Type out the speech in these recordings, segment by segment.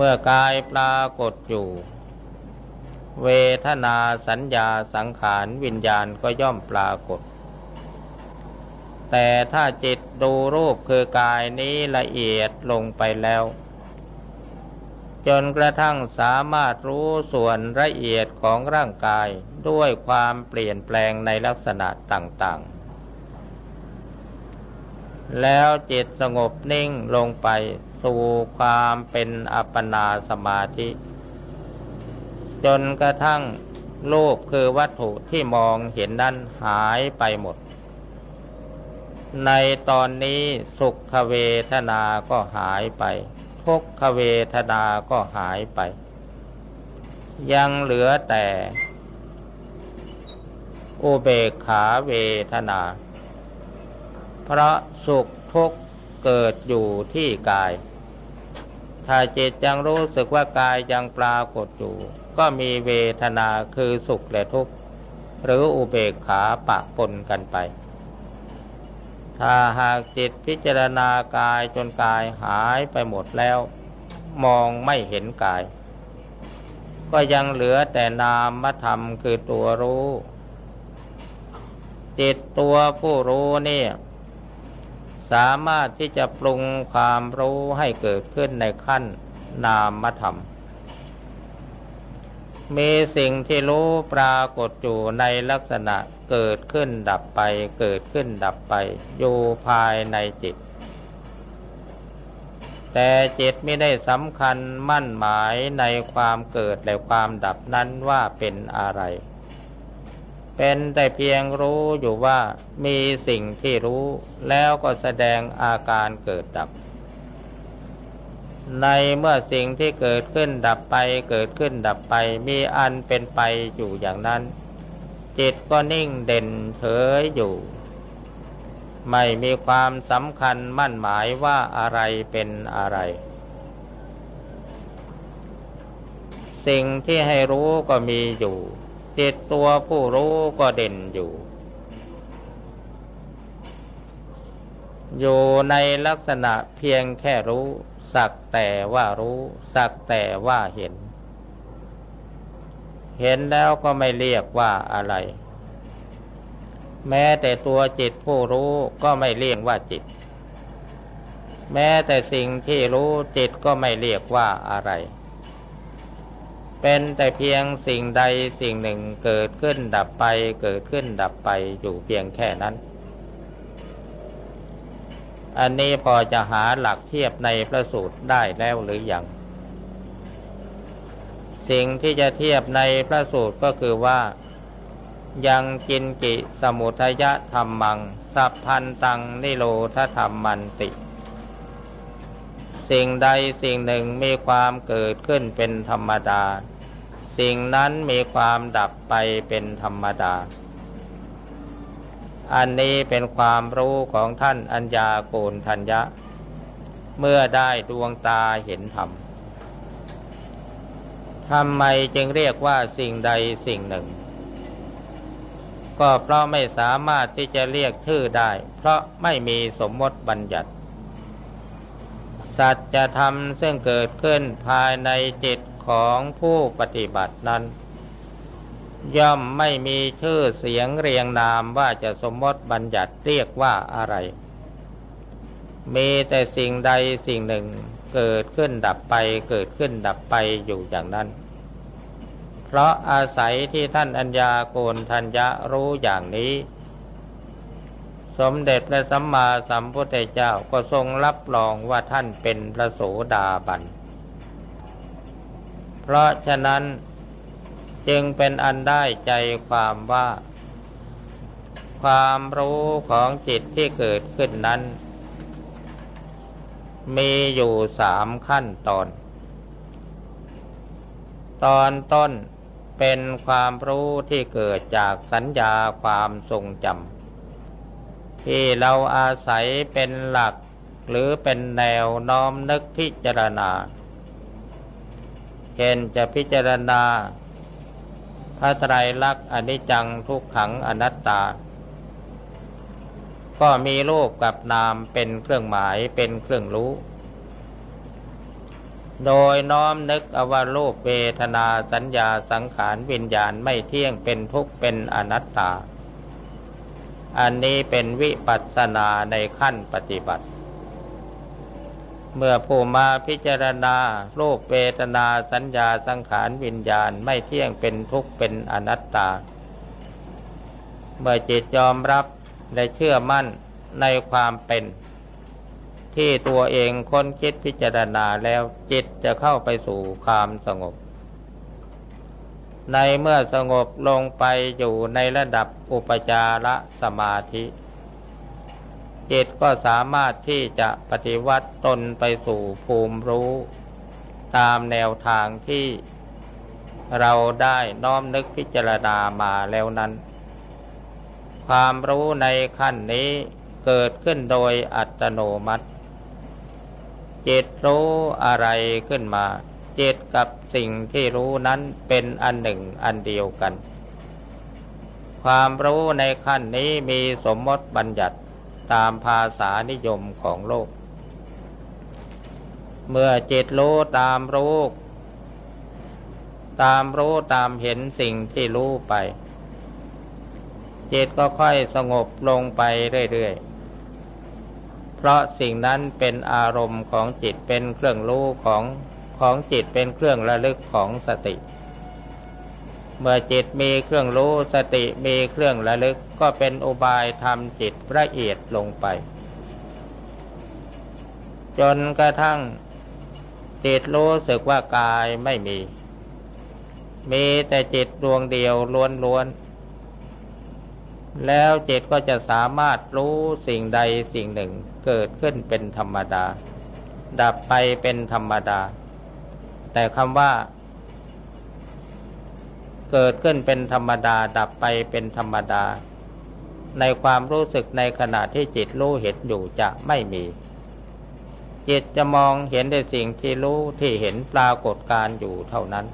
เมื่อกายปรากฏอยู่ เวทนาสัญญาสังขารวิญญาณก็ย่อมปรากฏ แต่ถ้าจิตดูรูปคือกายนี้ละเอียดลงไปแล้ว จนกระทั่งสามารถรู้ส่วนละเอียดของร่างกายด้วยความเปลี่ยนแปลงในลักษณะต่างๆแล้วจิตสงบนิ่งลงไป สู่ความเป็นอัปปนาสมาธิ จนกระทั่งรูปคือวัตถุที่มองเห็นนั้นหายไปหมด ในตอนนี้สุขเวทนาก็หายไป ทุกขเวทนาก็หายไป ยังเหลือแต่อุเบกขาเวทนา เพราะสุขทุกข์เกิดอยู่ที่กาย ถ้าจิตยังรู้สึกว่ากายยังปรากฏอยู่ ก็มีเวทนาคือสุขและทุกข์ หรืออุเบกขาปะปนกันไป ถ้าหากจิตพิจารณากายจนกายหายไปหมดแล้ว มองไม่เห็นกาย ก็ยังเหลือแต่นามธรรมคือตัวรู้ จิตตัวผู้รู้นี่ สามารถที่จะปรุงความรู้ให้เกิดขึ้นในขั้นนามธรรม มีสิ่งที่รู้ปรากฏอยู่ในลักษณะเกิดขึ้นดับไป เกิดขึ้นดับไป อยู่ภายในจิต แต่จิตไม่ได้สำคัญมั่นหมายในความเกิดและความดับนั้นว่าเป็นอะไร เป็นแต่เพียงรู้อยู่ว่ามีสิ่งที่รู้แล้วก็แสดงอาการเกิดดับ ในเมื่อสิ่งที่เกิดขึ้นดับไป เกิดขึ้นดับไป มีอันเป็นไปอยู่อย่างนั้น จิตก็นิ่งเด่นเฉยอยู่ ไม่มีความสำคัญมั่นหมายว่าอะไรเป็นอะไรสิ่งที่ให้รู้ก็มีอยู่ จิตตัวผู้รู้ก็เด่นอยู่ อยู่ในลักษณะเพียงแค่รู้ สักแต่ว่ารู้ สักแต่ว่าเห็น เห็นแล้วก็ไม่เรียกว่าอะไร แม้แต่ตัวจิตผู้รู้ก็ไม่เรียกว่าจิต แม้แต่สิ่งที่รู้จิตก็ไม่เรียกว่าอะไร เป็นแต่เพียงสิ่งใดสิ่งหนึ่งเกิดขึ้นดับไป เกิดขึ้นดับไปอยู่เพียงแค่นั้น อันนี้พอจะหาหลักเทียบในพระสูตรได้แล้วหรืออยังสิ่งที่จะเทียบในพระสูตรก็คือว่า ยังกินกิสมุทยะธรรมัง สัพพันตังนิโรธธรรมมันติ สิ่งใดสิ่งหนึ่งมีความเกิดขึ้นเป็นธรรมดา สิ่งนั้นมีความดับไปเป็นธรรมดา อันนี้เป็นความรู้ของท่านอัญญาโกณทัญญะ เมื่อได้ดวงตาเห็นธรรมทำไมจึงเรียกว่าสิ่งใดสิ่งหนึ่ง ก็เพราะไม่สามารถที่จะเรียกชื่อได้ เพราะไม่มีสมมติบัญญัติ สัจธรรมซึ่งเกิดขึ้นภายในจิตของผู้ปฏิบัตินั้น ย่อมไม่มีชื่อเสียงเรียงนามว่าจะสมมติบัญญัติเรียกว่าอะไร มีแต่สิ่งใดสิ่งหนึ่งเกิดขึ้นดับไปเกิดขึ้นดับไปอยู่อย่างนั้น เพราะอาศัยที่ท่านอัญญาโกณทัญญะรู้อย่างนี้ สมเด็จพระสัมมาสัมพุทธเจ้าก็ทรงรับรองว่าท่านเป็นพระโสดาบัน เพราะฉะนั้นจึงเป็นอันได้ใจความว่า ความรู้ของจิตที่เกิดขึ้นนั้น มีอยู่สามขั้นตอน ตอนต้นเป็นความรู้ที่เกิดจากสัญญาความทรงจำ ที่เราอาศัยเป็นหลัก หรือเป็นแนวน้อมนึกพิจารณาเห็นจะพิจารณา พระไตรลักษณ์อนิจจังทุกขังอนัตตา ก็มีรูปกับนามเป็นเครื่องหมายเป็นเครื่องรู้ โดยน้อมนึกอวารูปเวทนาสัญญาสังขารวิญญาณไม่เที่ยงเป็นทุกข์เป็นอนัตตา อันนี้เป็นวิปัสสนาในขั้นปฏิบัติ เมื่อผู้มาพิจารณารูปเวทนาสัญญาสังขารวิญญาณไม่เที่ยงเป็นทุกข์เป็นอนัตตา เมื่อจิตยอมรับและเชื่อมั่นในความเป็น ที่ตัวเองค้นคิดพิจารณาแล้วจิตจะเข้าไปสู่ความสงบ ในเมื่อสงบลงไปอยู่ในระดับอุปจารสมาธิ จิตก็สามารถที่จะปฏิวัติตนไปสู่ภูมิรู้ ตามแนวทางที่เราได้น้อมนึกพิจารณามาแล้วนั้น ความรู้ในขั้นนี้เกิดขึ้นโดยอัตโนมัติ จิตรู้อะไรขึ้นมา จิตกับสิ่งที่รู้นั้นเป็นอันหนึ่งอันเดียวกัน ความรู้ในขั้นนี้มีสมมติบัญญัติตามภาษานิยมของโลก เมื่อจิตรู้ตามรู้ตามรู้ตามเห็นสิ่งที่รู้ไป จิตก็ค่อยสงบลงไปเรื่อยๆเพราะสิ่งนั้นเป็นอารมณ์ของจิตเป็นเครื่องรู้ของ ของจิตเป็นเครื่องระลึกของสติ เมื่อจิตมีเครื่องรู้สติมีเครื่องระลึกก็เป็นอุบายทำจิตละเอียดลงไป จนกระทั่งจิตรู้สึกว่ากายไม่มี มีแต่จิตดวงเดียวล้วนๆ แล้วจิตก็จะสามารถรู้สิ่งใดสิ่งหนึ่งเกิดขึ้นเป็นธรรมดา ดับไปเป็นธรรมดา แต่คำว่า เกิดขึ้นเป็นธรรมดาดับไปเป็นธรรมดา ในความรู้สึกในขณะที่จิตรู้เห็นอยู่จะไม่มี จิตจะมองเห็นในสิ่งที่รู้ที่เห็นปรากฏการอยู่เท่านั้น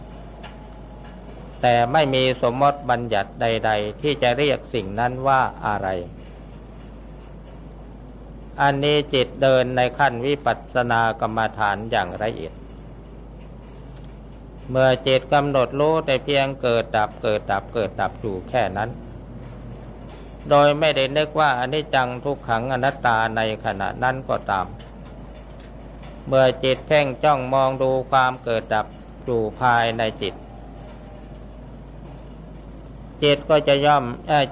แต่ไม่มีสมมติบัญญัติใด ๆ ที่จะเรียกสิ่งนั้นว่าอะไรอันนี้จิตเดินในขั้นวิปัสสนากรรมฐานอย่างละเอียด เมื่อจิตกำหนดรู้แต่เพียงเกิดดับเกิดดับเกิดดับอยู่แค่นั้น โดยไม่ได้นึกว่าอนิจจังทุกขังอนัตตาในขณะนั้นก็ตาม เมื่อจิตเพ่งจ้องมองดูความเกิดดับอยู่ภายในจิต จิตก็จะย่อม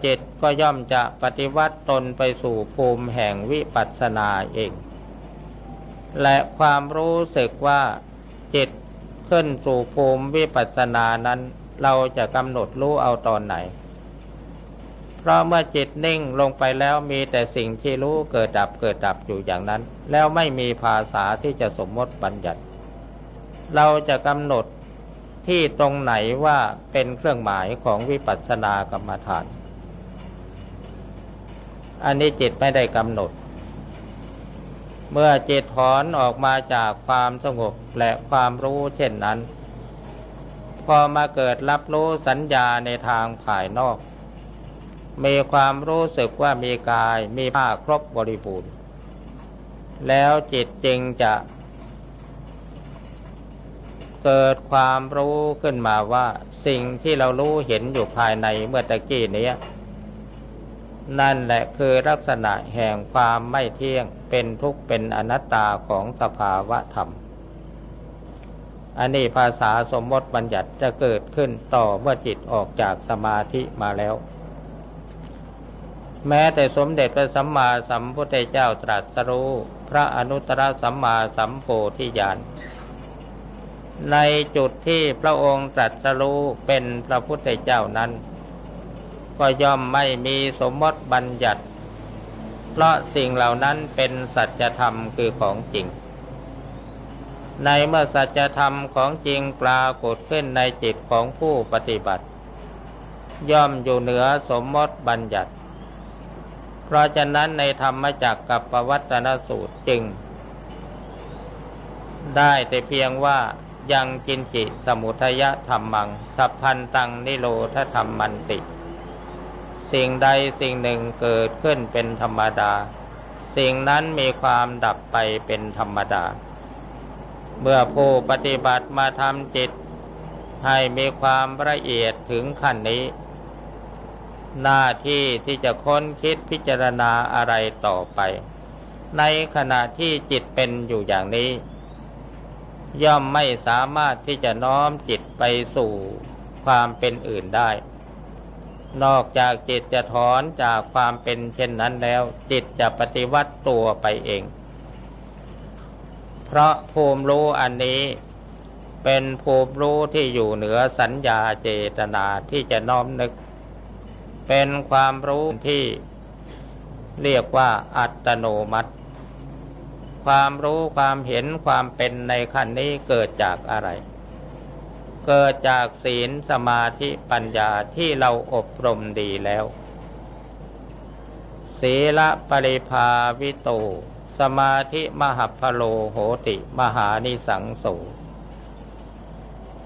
จิตก็ย่อมจะปฏิวัติตนไปสู่ภูมิแห่งวิปัสสนาเอง และความรู้สึกว่าจิต ขึ้นสู่ภูมิวิปัสสนานั้น เราจะกำหนดรู้เอาตอนไหน เพราะเมื่อจิตนิ่งลงไปแล้วมีแต่สิ่งที่รู้เกิดดับเกิดดับอยู่อย่างนั้น แล้วไม่มีภาษาที่จะสมมติบัญญัติ เราจะกำหนดที่ตรงไหนว่าเป็นเครื่องหมายของวิปัสสนากรรมฐาน อันนี้จิตไม่ได้กำหนด เมื่อจิตถอนออกมาจากความสงบและความรู้เช่นนั้น พอมาเกิดรับรู้สัญญาในทางภายนอก มีความรู้สึกว่ามีกายมีผ้าครบบริบูรณ์ แล้วจิตจึงจะเกิดความรู้ขึ้นมาว่าสิ่งที่เรารู้เห็นอยู่ภายในเมื่อตะกี้นี้ นั่นแหละคือลักษณะแห่งความไม่เที่ยงเป็นทุกข์เป็นอนัตตาของสภาวะธรรม อันนี้ภาษาสมมติบัญญัติจะเกิดขึ้นต่อเมื่อจิตออกจากสมาธิมาแล้ว แม้แต่สมเด็จพระสัมมาสัมพุทธเจ้าตรัสรู้พระอนุตตรสัมมาสัมโพธิญาณในจุดที่พระองค์ตรัสรู้เป็นพระพุทธเจ้านั้น ก็ย่อมไม่มีสมมติบัญญัติ เพราะสิ่งเหล่านั้นเป็นสัจธรรมคือของจริง ในเมื่อสัจธรรมของจริงปรากฏขึ้นในจิตของผู้ปฏิบัติ ย่อมอยู่เหนือสมมติบัญญัติ เพราะฉะนั้นในธรรมจักกับปวัตนสูตรจริง ได้แต่เพียงว่ายังกินจิสมุทยธรรมัง สัพพันตังนิโรธธรรมมันติ สิ่งใดสิ่งหนึ่งเกิดขึ้นเป็นธรรมดา สิ่งนั้นมีความดับไปเป็นธรรมดา เมื่อผู้ปฏิบัติมาทำจิต ให้มีความละเอียดถึงขั้นนี้ หน้าที่ที่จะค้นคิดพิจารณาอะไรต่อไป ในขณะที่จิตเป็นอยู่อย่างนี้ ย่อมไม่สามารถที่จะน้อมจิตไปสู่ความเป็นอื่นได้ นอกจากจิตจะถอนจากความเป็นเช่นนั้นแล้ว จิตจะปฏิวัติตัวไปเอง เพราะภูมิรู้อันนี้ เป็นภูมิรู้ที่อยู่เหนือสัญญาเจตนาที่จะน้อมนึก เป็นความรู้ที่เรียกว่าอัตโนมัติ ความรู้ความเห็นความเป็นในขั้นนี้เกิดจากอะไร เกิดจากศีลสมาธิปัญญาที่เราอบรมดีแล้ว ศีละปริภาวิโต สมาธิมหัพโลโหติมหานิสังโส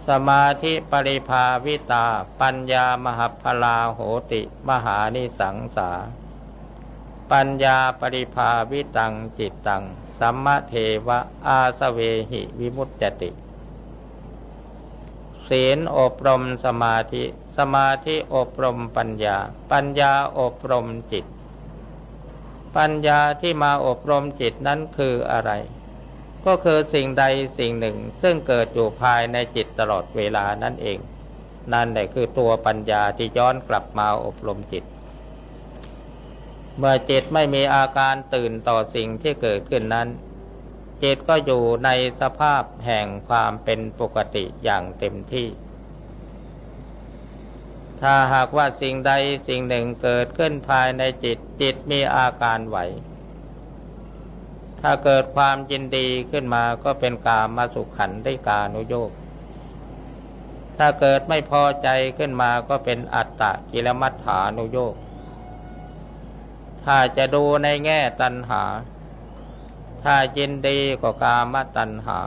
สมาธิปริภาวิตา ปัญญามหัพลาโหติ มหานิสังสา ปัญญาปริภาวิตังจิตตังสัมมาเทวะอาสเวหิวิมุตติ ศีลอบรมสมาธิ สมาธิอบรมปัญญา ปัญญาอบรมจิต ปัญญาที่มาอบรมจิตนั้นคืออะไร ก็คือสิ่งใดสิ่งหนึ่ง ซึ่งเกิดอยู่ภายในจิตตลอดเวลานั่นเอง นั่นแหละคือตัวปัญญาที่ย้อนกลับมาอบรมจิต เมื่อจิตไม่มีอาการตื่นต่อสิ่งที่เกิดขึ้นนั้น จิตก็อยู่ในสภาพแห่งความเป็นปกติอย่างเต็มที่ ถ้าหากว่าสิ่งใดสิ่งหนึ่งเกิดขึ้นภายในจิตจิตมีอาการไหว ถ้าเกิดความยินดีขึ้นมาก็เป็นกามาสุขขันได้กานุโยกถ้าเกิดไม่พอใจขึ้นมาก็เป็นอัตตะกิลมัฏฐานุโยกถ้าจะดูในแง่ตัณหา ถ้ายินดีก็กามตัณหา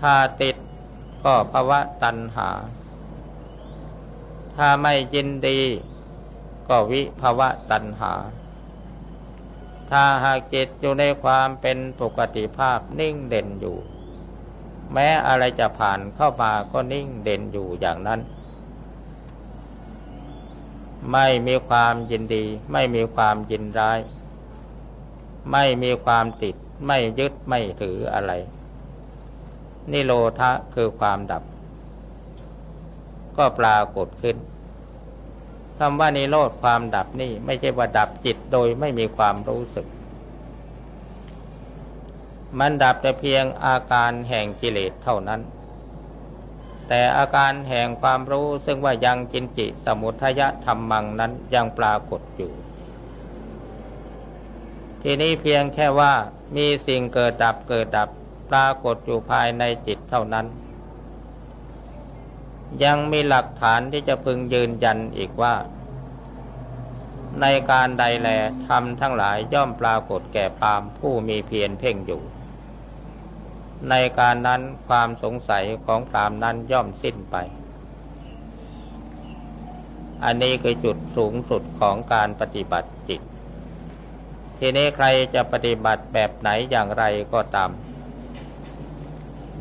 ถ้าติดก็ภวะตัณหา ถ้าไม่ยินดี ก็วิภวะตัณหา ถ้าหากจิตอยู่ในความเป็นปกติภาพนิ่งเด่นอยู่ แม้อะไรจะผ่านเข้ามาก็นิ่งเด่นอยู่อย่างนั้น ไม่มีความยินดี ไม่มีความยินร้าย ไม่มีความติด ไม่ยึดไม่ถืออะไร นิโรธะคือความดับ ก็ปรากฏขึ้นคำว่านิโรธความดับนี่ ไม่ใช่ว่าดับจิตโดยไม่มีความรู้สึก มันดับแต่เพียงอาการแห่งกิเลสเท่านั้น แต่อาการแห่งความรู้ซึ่งว่ายังกินจิตสมุทยะธรรมังนั้นยังปรากฏอยู่ ทีนี้เพียงแค่ว่ามีสิ่งเกิดดับเกิดดับปรากฏอยู่ภายในจิตเท่านั้น ยังมีหลักฐานที่จะพึงยืนยันอีกว่า ในการใดแลทำทั้งหลายย่อมปรากฏแก่พามผู้มีเพียรเพ่งอยู่ ในการนั้นความสงสัยของพรามนั้นย่อมสิ้นไป อันนี้คือจุดสูงสุดของการปฏิบัติ ทีนี้ใครจะปฏิบัติแบบไหนอย่างไรก็ตาม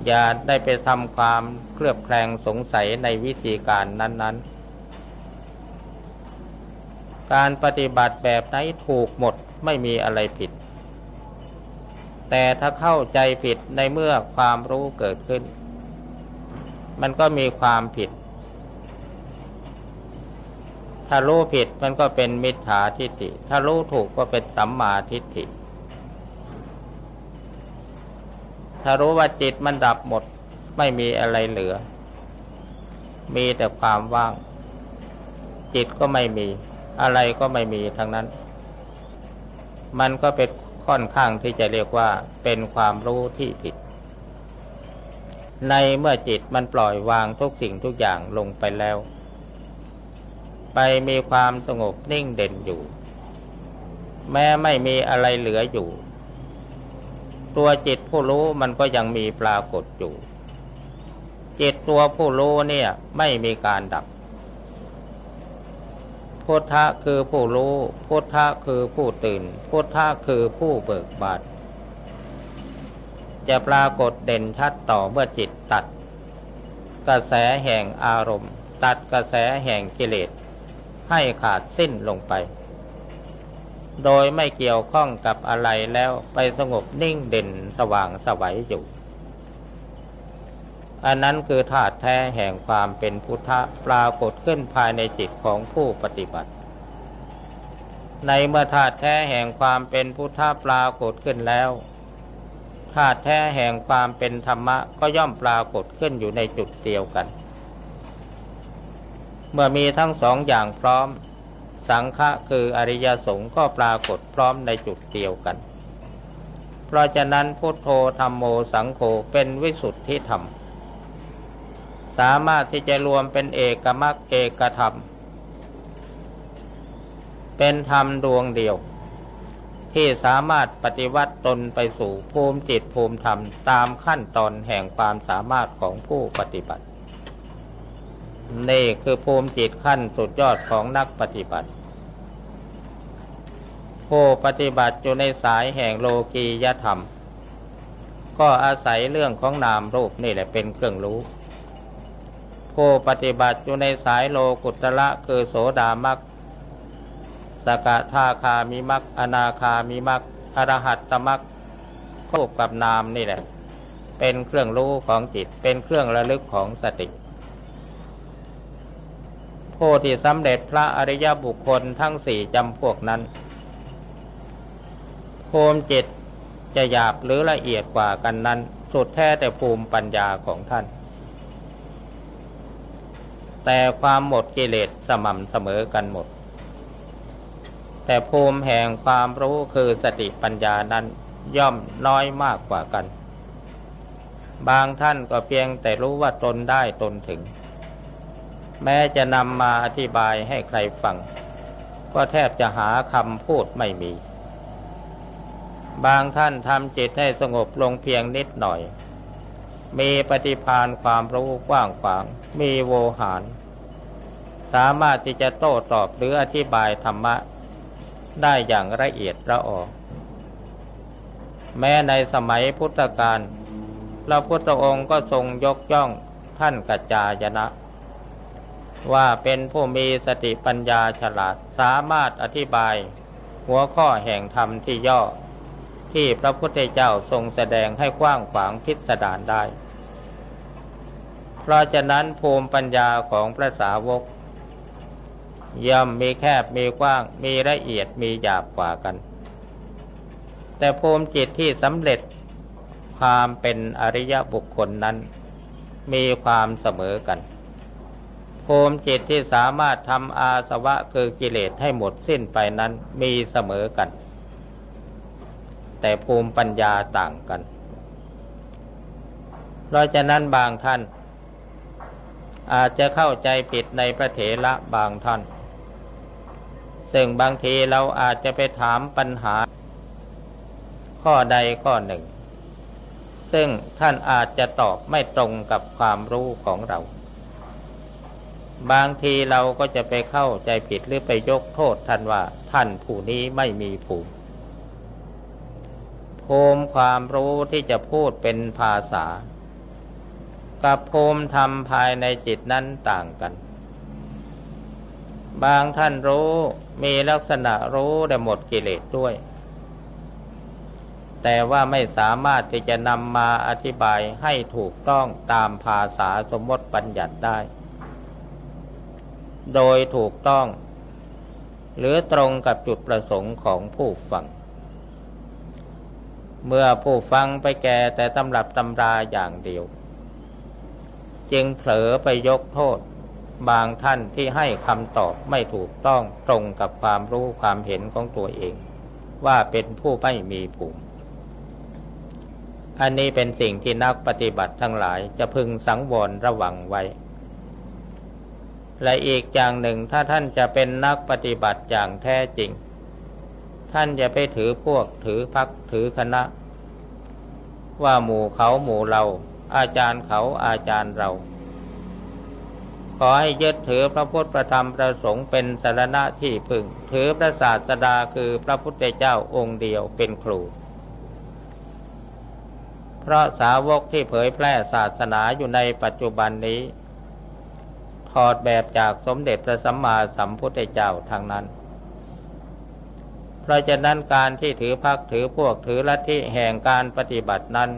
อย่าได้ไปทำความเคลือบแคลงสงสัยในวิธีการนั้น ๆ การปฏิบัติแบบไหนถูกหมดไม่มีอะไรผิด แต่ถ้าเข้าใจผิดในเมื่อความรู้เกิดขึ้น มันก็มีความผิด ถ้ารู้ผิดมันก็เป็นมิจฉาทิฏฐิ ถ้ารู้ถูกก็เป็นสัมมาทิฏฐิ ถ้ารู้ว่าจิตมันดับหมดไม่มีอะไรเหลือ มีแต่ความว่าง จิตก็ไม่มี อะไรก็ไม่มีทั้งนั้น มันก็เป็นค่อนข้างที่จะเรียกว่าเป็นความรู้ที่ผิด ในเมื่อจิตมันปล่อยวางทุกสิ่งทุกอย่างลงไปแล้ว ไปมีความสงบนิ่งเด่นอยู่ แม้ไม่มีอะไรเหลืออยู่ ตัวจิตผู้รู้มันก็ยังมีปรากฏอยู่ จิตตัวผู้รู้เนี่ยไม่มีการดับ พุทธะคือผู้รู้ พุทธะคือผู้ตื่น พุทธะคือผู้เบิกบานจะปรากฏเด่นชัดต่อเมื่อจิตตัด กระแสแห่งอารมณ์ ตัดกระแสแห่งกิเลส ให้ขาดสิ้นลงไป โดยไม่เกี่ยวข้องกับอะไรแล้วไปสงบนิ่งเด่นสว่างสวัยอยู่ อันนั้นคือธาตุแท้แห่งความเป็นพุทธะปรากฏขึ้นภายในจิตของผู้ปฏิบัติ ในเมื่อธาตุแท้แห่งความเป็นพุทธะปรากฏขึ้นแล้วธาตุแท้แห่งความเป็นธรรมะก็ย่อมปรากฏขึ้นอยู่ในจุดเดียวกัน เมื่อมีทั้งสองอย่างพร้อม สังฆะคืออริยสงฆ์ก็ปรากฏพร้อมในจุดเดียวกัน เพราะฉะนั้นพุทโธธรรมโมสังโฆเป็นวิสุทธิธรรม สามารถที่จะรวมเป็นเอกมรรคเอกธรรม เป็นธรรมดวงเดียว ที่สามารถปฏิวัติตนไปสู่ภูมิจิตภูมิธรรมตามขั้นตอนแห่งความสามารถของผู้ปฏิบัติ นี่คือภูมิจิตขั้นสุดยอดของนักปฏิบัติ ผู้ปฏิบัติอยู่ในสายแห่งโลกียธรรม ก็อาศัยเรื่องของนามรูปนี่แหละเป็นเครื่องรู้ ผู้ปฏิบัติอยู่ในสายโลกุตระคือโสดามักสกทาคามีมักอนาคามีมักอรหัตตมักคูบกับนามนี่แหละ เป็นเครื่องรู้ของจิตเป็นเครื่องระลึกของสติ ผู้ที่สำเร็จพระอริยบุคคลทั้งสี่จำพวกนั้นภูมิจิตจะหยาบหรือละเอียดกว่ากันนั้น สุดแท้แต่ภูมิปัญญาของท่าน แต่ความหมดกิเลสสม่ำเสมอกันหมด แต่ภูมิแห่งความรู้คือสติปัญญานั้นย่อมน้อยมากกว่ากัน บางท่านก็เพียงแต่รู้ว่าตนได้ตนถึง แม้จะนำมาอธิบายให้ใครฟัง ก็แทบจะหาคำพูดไม่มี บางท่านทำจิตให้สงบลงเพียงนิดหน่อย มีปฏิพานความรู้กว้างขวาง มีโวหาร สามารถที่จะโต้ตอบหรืออธิบายธรรมะ ได้อย่างละเอียดละออแม้ในสมัยพุทธกาลพระพุทธองค์ก็ทรงยกย่องท่านกัจจายนะ ว่าเป็นผู้มีสติปัญญาฉลาดสามารถอธิบาย หัวข้อแห่งธรรมที่ย่อ ที่พระพุทธเจ้าทรงแสดงให้กว้างขวางพิสดารได้ เพราะฉะนั้นภูมิปัญญาของพระสาวก ย่อมมีแคบมีกว้างมีละเอียดมีหยาบกว่ากัน แต่ภูมิจิตที่สำเร็จความเป็นอริยบุคคลนั้น มีความเสมอกัน ภูมิจิตที่สามารถทำอาสวะคือกิเลสให้หมดสิ้นไปนั้นมีเสมอกัน แต่ภูมิปัญญาต่างกัน เพราะฉะนั้นบางท่าน อาจจะเข้าใจผิดในพระเถระบางท่าน ซึ่งบางทีเราอาจจะไปถามปัญหา ข้อใดข้อหนึ่ง ซึ่งท่านอาจจะตอบไม่ตรงกับความรู้ของเรา บางทีเราก็จะไปเข้าใจผิดหรือไปยกโทษท่านว่า ท่านผู้นี้ไม่มีภูมิภูมิความรู้ที่จะพูดเป็นภาษา กับภูมิธรรมภายในจิตนั้นต่างกัน บางท่านรู้มีลักษณะรู้ได้หมดกิเลสด้วย แต่ว่าไม่สามารถที่จะนำมาอธิบายให้ถูกต้องตามภาษาสมมติปัญญัติได้ โดยถูกต้อง หรือตรงกับจุดประสงค์ของผู้ฟัง เมื่อผู้ฟังไปแก่แต่ตำรับตำราอย่างเดียว จึงเผลอไปยกโทษ บางท่านที่ให้คำตอบไม่ถูกต้องตรงกับความรู้ความเห็นของตัวเอง ว่าเป็นผู้ไม่มีภูมิอันนี้เป็นสิ่งที่นักปฏิบัติทั้งหลายจะพึงสังวรระวังไว้ และอีกอย่างหนึ่งถ้าท่านจะเป็นนักปฏิบัติอย่างแท้จริง ท่านจะไปถือพวกถือพักถือคณะ ว่าหมู่เขาหมู่เรา อาจารย์เขาอาจารย์เรา ขอให้ยึดถือพระพุทธประธรรมประสงค์เป็นสารณะที่พึง ถือพระศาสดาคือพระพุทธเจ้าองค์เดียวเป็นครูเพราะสาวกที่เผยแพร่ศาสนาอยู่ในปัจจุบันนี้ ถอดแบบจากสมเด็จพระสัมมาสัมพุทธเจ้าทางนั้น เพราะฉะนั้นการที่ถือพักถือพวกถือลัทธิแห่งการปฏิบัตินั้น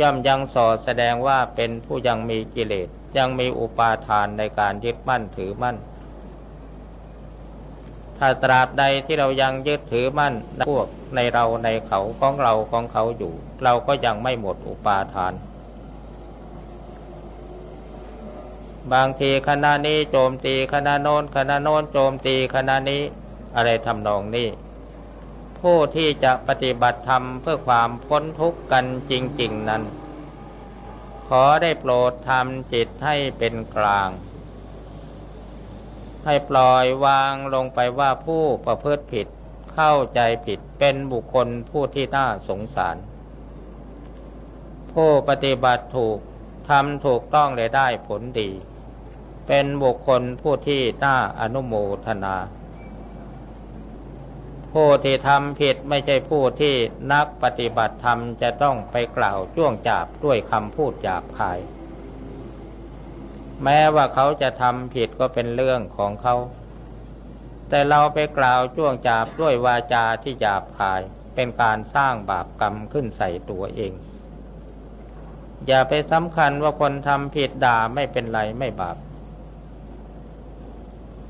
ย่อมยังสอดแสดงว่าเป็นผู้ยังมีกิเลสยังมีอุปาทานในการยึดมั่นถือมั่น ถ้าตราบใดที่เรายังยึดถือมั่นพวกในเราในเขาของเราของเขาอยู่ เราก็ยังไม่หมดอุปาทาน บางทีคณะนี้โจมตีคณะโน้นคณะโน้นโจมตีคณะนี้อะไรทำนองนี้ ผู้ที่จะปฏิบัติธรรมเพื่อความพ้นทุกข์กันจริง ๆนั้น ขอได้โปรดทำจิตให้เป็นกลาง ให้ปล่อยวางลงไปว่าผู้ประพฤติผิดเข้าใจผิดเป็นบุคคลผู้ที่น่าสงสาร ผู้ปฏิบัติถูกทำถูกต้องเลยได้ผลดี เป็นบุคคลผู้ที่น่าอนุโมทนา ผู้ที่ทำผิดไม่ใช่ผู้ที่นักปฏิบัติธรรมจะต้องไปกล่าวจ้วงจาบด้วยคำพูดหยาบคาย แม้ว่าเขาจะทำผิดก็เป็นเรื่องของเขา แต่เราไปกล่าวจ้วงจาบด้วยวาจาที่หยาบคาย เป็นการสร้างบาปกรรมขึ้นใส่ตัวเองอย่าไปสำคัญว่าคนทำผิดด่าไม่เป็นไรไม่บาป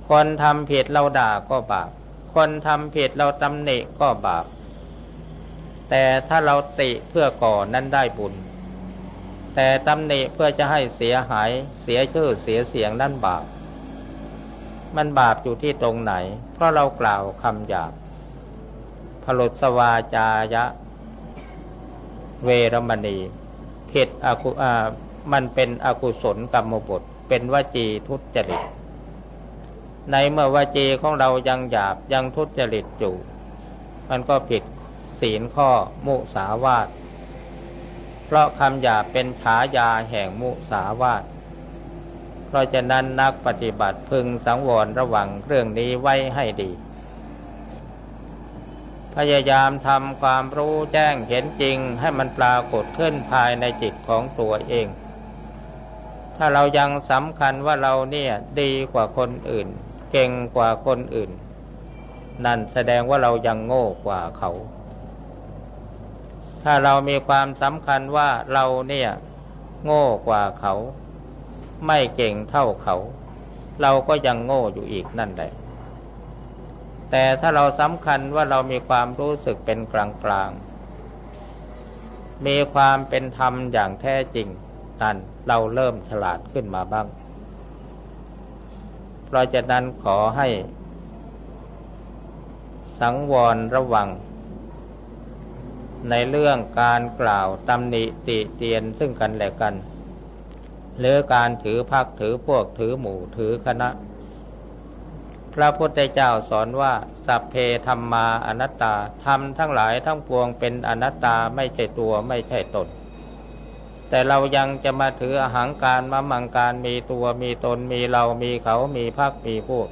คนทำผิดเราด่าก็บาป คนทำผิดเราตำหนิก็บาป แต่ถ้าเราติเพื่อก่อนั้นได้บุญ แต่ตำหนิเพื่อจะให้เสียหาย เสียชื่อเสียเสียงนั่นบาป มันบาปอยู่ที่ตรงไหน เพราะเรากล่าวคำหยาบพลสวาจายะ เวรมณีผิดอกุอามันเป็นอกุศลกรรมบทเป็นวจีทุจริต ในเมื่อวาจีของเรายังหยาบยังทุจริตอยู่มันก็ผิดศีลข้อมุสาวาทเพราะคำหยาบเป็นฉายาแห่งมุสาวาทเพราะฉะนั้นนักปฏิบัติพึงสังวรระวังเรื่องนี้ไว้ให้ดี พยายามทำความรู้แจ้งเห็นจริงให้มันปรากฏขึ้นภายในจิตของตัวเอง ถ้าเรายังสำคัญว่าเราเนี่ยดีกว่าคนอื่น เก่งกว่าคนอื่น นั่นแสดงว่าเรายังโง่กว่าเขา ถ้าเรามีความสำคัญว่าเราเนี่ย โง่กว่าเขา ไม่เก่งเท่าเขา เราก็ยังโง่อยู่อีกนั่นแหละ แต่ถ้าเราสำคัญว่าเรามีความรู้สึกเป็นกลางกลางมีความเป็นธรรมอย่างแท้จริงนั่นเราเริ่มฉลาดขึ้นมาบ้าง เพราะฉะนั้นขอให้ สังวรระวัง ในเรื่องการกล่าวตำหนิติเตียนซึ่งกันและกัน หรือการถือพักถือพวกถือหมู่ถือคณะ พระพุทธเจ้าสอนว่า สัพเพธรรมาอนัตตาทำทั้งหลายทั้งปวงเป็นอนัตตาไม่ใช่ตัวไม่ใช่ตน แต่เรายังจะมาถืออาหางการมามังการมีตัวมีตนมีเรามีเขามีพักมีผู้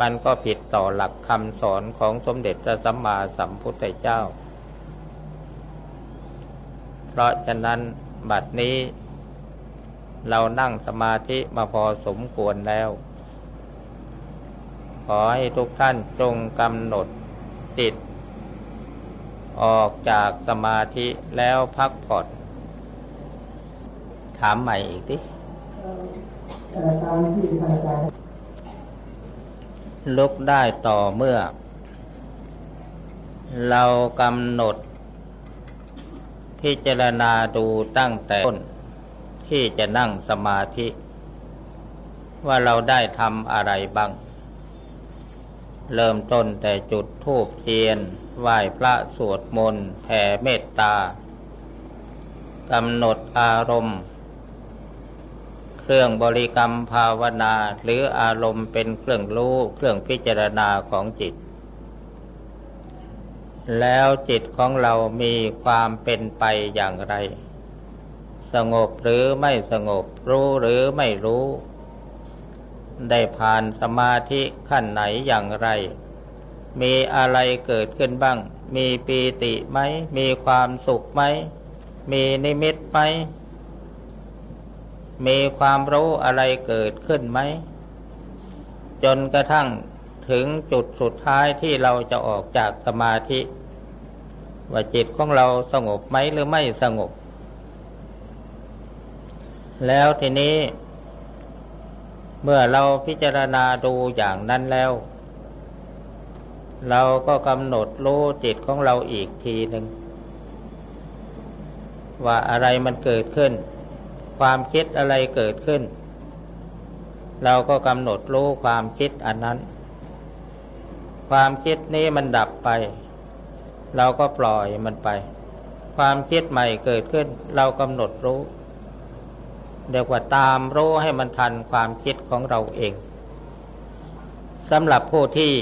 มันก็ผิดต่อหลักคำสอนของสมเด็จพระสัมมาสัมพุทธเจ้า เพราะฉะนั้นบัดนี้ เรานั่งสมาธิมาพอสมควรแล้ว ขอให้ทุกท่านจงกำหนดติด ออกจากสมาธิแล้วพักผ่อน ถามใหม่อีกดิลุกได้ต่อเมื่อ เรากำหนด พิจารณาดูตั้งแต่ต้น ที่จะนั่งสมาธิ ว่าเราได้ทำอะไรบ้าง เริ่มต้นแต่จุดทูบเทียนไหว้พระสวดมนต์แผ่เมตตากำหนดอารมณ์ รื่องบริกรรมภาวนา หรืออารมณ์เป็นเครื่องรู้เครื่องพิจารณาของจิต แล้วจิตของเรามีความเป็นไปอย่างไร สงบหรือไม่สงบรู้หรือไม่รู้ ได้ผ่านสมาธิขั้นไหนอย่างไร มีอะไรเกิดขึ้นบ้าง มีปีติไหม มีความสุขไหม มีนิมิตไหม มีความรู้อะไรเกิดขึ้นไหม จนกระทั่งถึงจุดสุดท้ายที่เราจะออกจากสมาธิ ว่าจิตของเราสงบไหมหรือไม่สงบ แล้วทีนี้ เมื่อเราพิจารณาดูอย่างนั้นแล้ว เราก็กำหนดรู้จิตของเราอีกทีหนึ่งว่าอะไรมันเกิดขึ้น ความคิดอะไรเกิดขึ้น เราก็กำหนดรู้ความคิดอันนั้น ความคิดนี้มันดับไป เราก็ปล่อยมันไป ความคิดใหม่เกิดขึ้น เรากำหนดรู้เดียวว่าตามรู้ให้มันทันความคิดของเราเองสำหรับผู้ที่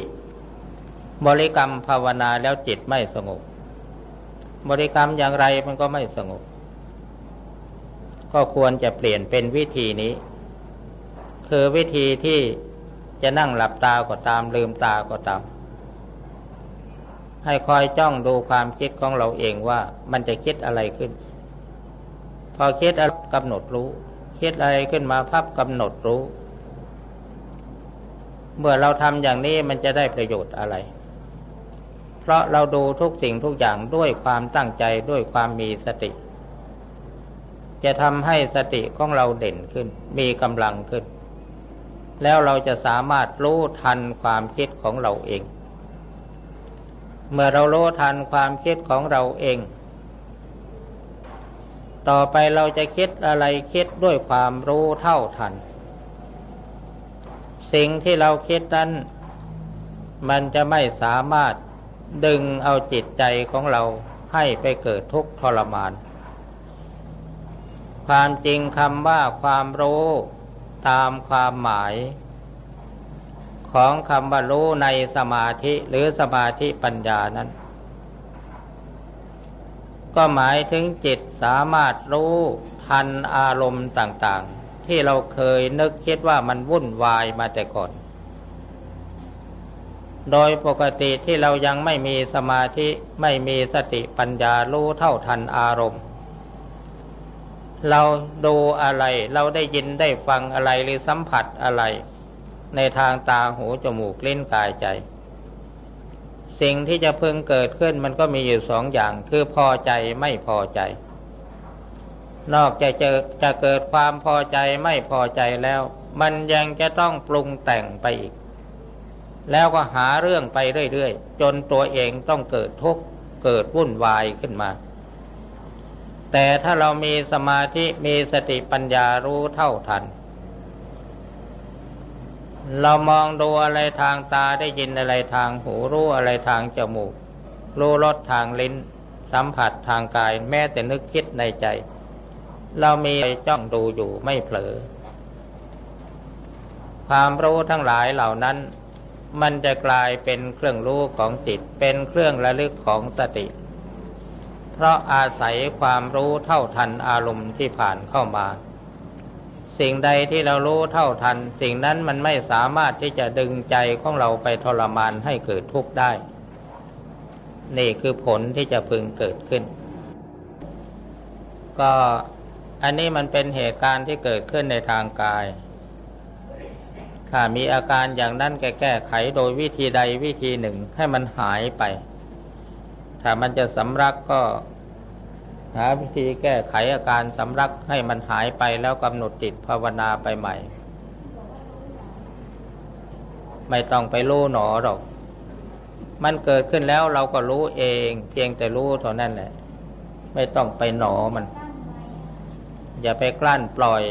บริกรรมภาวนาแล้วจิตไม่สงบ บริกรรมอย่างไรมันก็ไม่สงบ ก็ควรจะเปลี่ยนเป็นวิธีนี้ คือวิธีที่จะนั่งหลับตาก็ตามลืมตาก็ตาม ให้คอยจ้องดูความคิดของเราเองว่ามันจะคิดอะไรขึ้น พอคิดกำหนดรู้ คิดอะไรขึ้นมาพับกำหนดรู้ เมื่อเราทำอย่างนี้มันจะได้ประโยชน์อะไร เพราะเราดูทุกสิ่งทุกอย่างด้วยความตั้งใจด้วยความมีสติ จะทำให้สติของเราเด่นขึ้น มีกำลังขึ้น แล้วเราจะสามารถรู้ทันความคิดของเราเอง เมื่อเรารู้ทันความคิดของเราเอง ต่อไปเราจะคิดอะไรคิดด้วยความรู้เท่าทัน สิ่งที่เราคิดนั้น มันจะไม่สามารถดึงเอาจิตใจของเราให้ไปเกิดทุกข์ทรมาน ความจริงคำว่าความรู้ตามความหมาย ของคำว่ารู้ในสมาธิหรือสมาธิปัญญานั้น ก็หมายถึงจิตสามารถรู้ทันอารมณ์ต่างๆ ที่เราเคยนึกคิดว่ามันวุ่นวายมาแต่ก่อนโดยปกติที่เรายังไม่มีสมาธิไม่มีสติปัญญารู้เท่าทันอารมณ์ เราดูอะไร เราได้ยินได้ฟังอะไรหรือสัมผัสอะไร ในทางตาหูจมูกลิ้นกายใจ สิ่งที่จะพึงเกิดขึ้นมันก็มีอยู่สองอย่าง คือพอใจไม่พอใจ นอกจากจะจะเกิดความพอใจไม่พอใจแล้ว มันยังจะต้องปรุงแต่งไปอีก แล้วก็หาเรื่องไปเรื่อยๆ จนตัวเองต้องเกิดทุกข์เกิดวุ่นวายขึ้นมา แต่ถ้าเรามีสมาธิมีสติปัญญารู้เท่าทัน เรามองดูอะไรทางตาได้ยินอะไรทางหูรู้อะไรทางจมูก รู้รสทางลิ้น สัมผัสทางกายแม้แต่นึกคิดในใจ เรามีจ้องดูอยู่ไม่เผลอ ความรู้ทั้งหลายเหล่านั้น มันจะกลายเป็นเครื่องรู้ของจิตเป็นเครื่องระลึกของสติ เพราะอาศัยความรู้เท่าทันอารมณ์ที่ผ่านเข้ามา สิ่งใดที่เรารู้เท่าทัน สิ่งนั้นมันไม่สามารถที่จะดึงใจของเราไปทรมานให้เกิดทุกข์ได้ นี่คือผลที่จะพึงเกิดขึ้น ก็อันนี้มันเป็นเหตุการณ์ที่เกิดขึ้นในทางกาย ถ้ามีอาการอย่างนั้นแกแก้ไขโดยวิธีใดวิธีหนึ่งให้มันหายไป ถ้ามันจะสำรักก็หาวิธีแก้ไขอาการสำลักให้มันหายไปแล้วกำหนดจิตภาวนาไปใหม่ ไม่ต้องไปรู้หนอหรอก มันเกิดขึ้นแล้วเราก็รู้เอง เพียงแต่รู้เท่านั้นแหละ ไม่ต้องไปหนอมัน อย่าไปกลั้นปล่อย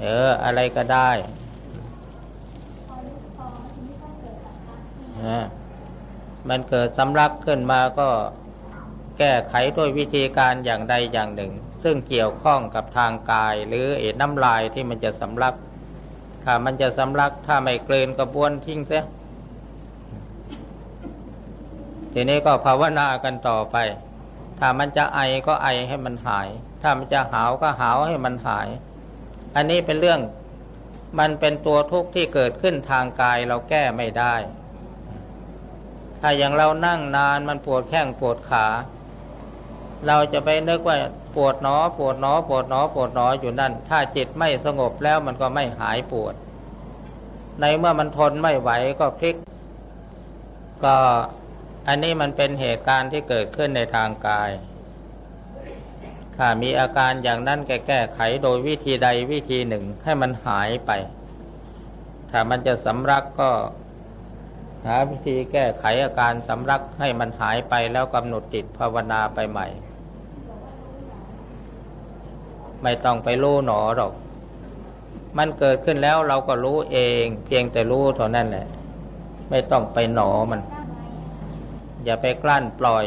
เออ อะไรก็ได้มันเกิดสำลักขึ้นมาก็แก้ไขด้วยวิธีการอย่างใดอย่างหนึ่ง ซึ่งเกี่ยวข้องกับทางกาย หรือเอ็น้ำลายที่มันจะสำลักถ้ามันจะสำลักถ้าไม่เกลืนกระบวนทิ้งเสียทีนี้ก็ภาวนากันต่อไป ถ้ามันจะไอก็ไอให้มันหาย ถ้ามันจะหาวก็หาวให้มันหาย อันนี้เป็นเรื่องมันเป็นตัวทุกข์ที่เกิดขึ้นทางกายเราแก้ไม่ได้ ถ้าอย่างเรานั่งนานมันปวดแข้งปวดขา เราจะไปนึกว่าปวดหนอ ปวดหนอ ปวดหนอ ปวดหนออยู่นั่น ถ้าจิตไม่สงบแล้วมันก็ไม่หายปวด ในเมื่อมันทนไม่ไหวก็พลิก ก็อันนี้มันเป็นเหตุการณ์ที่เกิดขึ้นในทางกาย ถ้ามีอาการอย่างนั้นแกแก้ไขโดยวิธีใดวิธีหนึ่งให้มันหายไป ถ้ามันจะสำรักก็หาวิธีแก้ไขอาการสำรักให้มันหายไปแล้วกำหนดจิตภาวนาไปใหม่ ไม่ต้องไปรู้หนอหรอก มันเกิดขึ้นแล้วเราก็รู้เอง เพียงแต่รู้เท่านั้นแหละ ไม่ต้องไปหนอมัน อย่าไปกลั้นปล่อย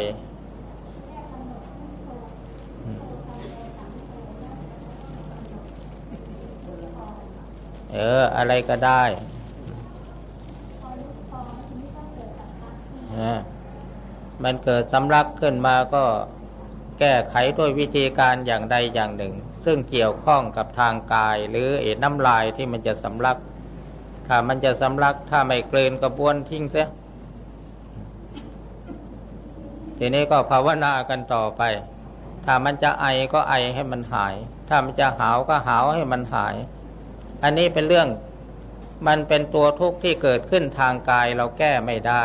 เออ อะไรก็ได้มันเกิดสำลักขึ้นมาก็แก้ไขด้วยวิธีการอย่างใดอย่างหนึ่ง ซึ่งเกี่ยวข้องกับทางกาย หรือเอ็น้ำลายที่มันจะสำลัก ถ้ามันจะสำลักถ้าไม่เกลืนกระบวนทิ้งเสียทีนี้ก็ภาวนากันต่อไป ถ้ามันจะไอก็ไอให้มันหาย ถ้ามันจะหาวก็หาวให้มันหาย อันนี้เป็นเรื่องมันเป็นตัวทุกข์ที่เกิดขึ้นทางกายเราแก้ไม่ได้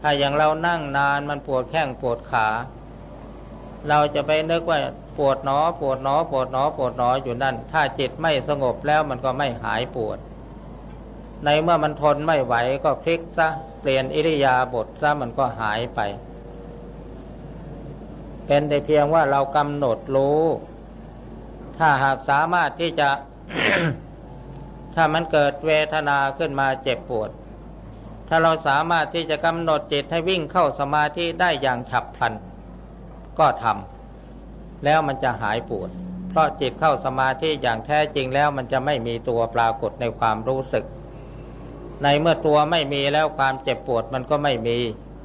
ถ้าอย่างเรานั่งนานมันปวดแข้งปวดขา เราจะไปนึกว่าปวดหนอ ปวดหนอ ปวดหนอ ปวดหนออยู่นั่น ถ้าจิตไม่สงบแล้วมันก็ไม่หายปวด ในเมื่อมันทนไม่ไหวก็พลิกซะเปลี่ยนอิริยาบถซะมันก็หายไป เป็นแต่เพียงว่าเรากำหนดรู้ ถ้าหากสามารถที่จะ ถ้ามันเกิดเวทนาขึ้นมาเจ็บปวด ถ้าเราสามารถที่จะกำหนดจิตให้วิ่งเข้าสมาธิได้อย่างฉับพลัน ก็ทำแล้วมันจะหายปวด เพราะจิตเข้าสมาธิอย่างแท้จริงแล้วมันจะไม่มีตัวปรากฏในความรู้สึก ในเมื่อตัวไม่มีแล้วความเจ็บปวดมันก็ไม่มี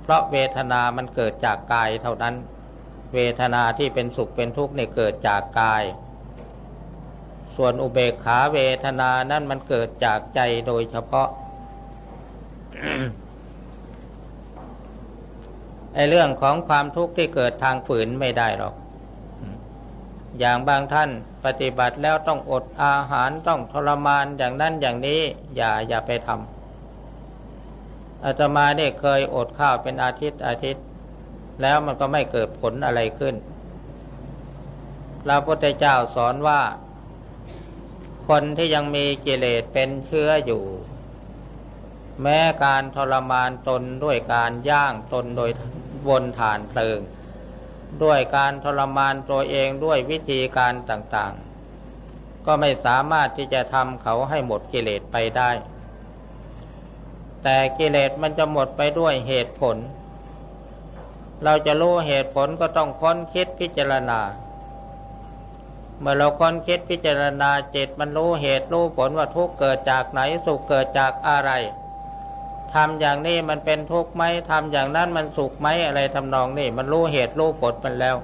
เพราะเวทนามันเกิดจากกายเท่านั้น เวทนาที่เป็นสุขเป็นทุกข์เนี่ยเกิดจากกาย ส่วนอุเบกขาเวทนานั้นมันเกิดจากใจโดยเฉพาะไอเรื่องของความทุกข์ที่เกิดทางฝืนไม่ได้หรอก อย่างบางท่านปฏิบัติแล้วต้องอดอาหารต้องทรมานอย่างนั้นอย่างนี้ อย่าอย่าไปทำอาตมาเนี่ยเคยอดข้าวเป็นอาทิตย์อาทิตย์ แล้วมันก็ไม่เกิดผลอะไรขึ้นพระพุทธเจ้าสอนว่า คนที่ยังมีกิเลสเป็นเชื้ออยู่ แม้การทรมานตนด้วยการย่างตนโดยวนฐานเพลิง ด้วยการทรมานตัวเองด้วยวิธีการต่างๆ ก็ไม่สามารถที่จะทำเขาให้หมดกิเลสไปได้ แต่กิเลสมันจะหมดไปด้วยเหตุผล เราจะรู้เหตุผลก็ต้องค้นคิดพิจารณา เมื่อเราค้นคิดพิจารณาจิตมันรู้เหตุรู้ผลว่าทุกเกิดจากไหนสุขเกิดจากอะไรทำอย่างนี้มันเป็นทุกข์ไหมทำอย่างนั้นมันสุขไหมอะไรทำนองนี่มันรู้เหตุรู้ผลมันแล้ว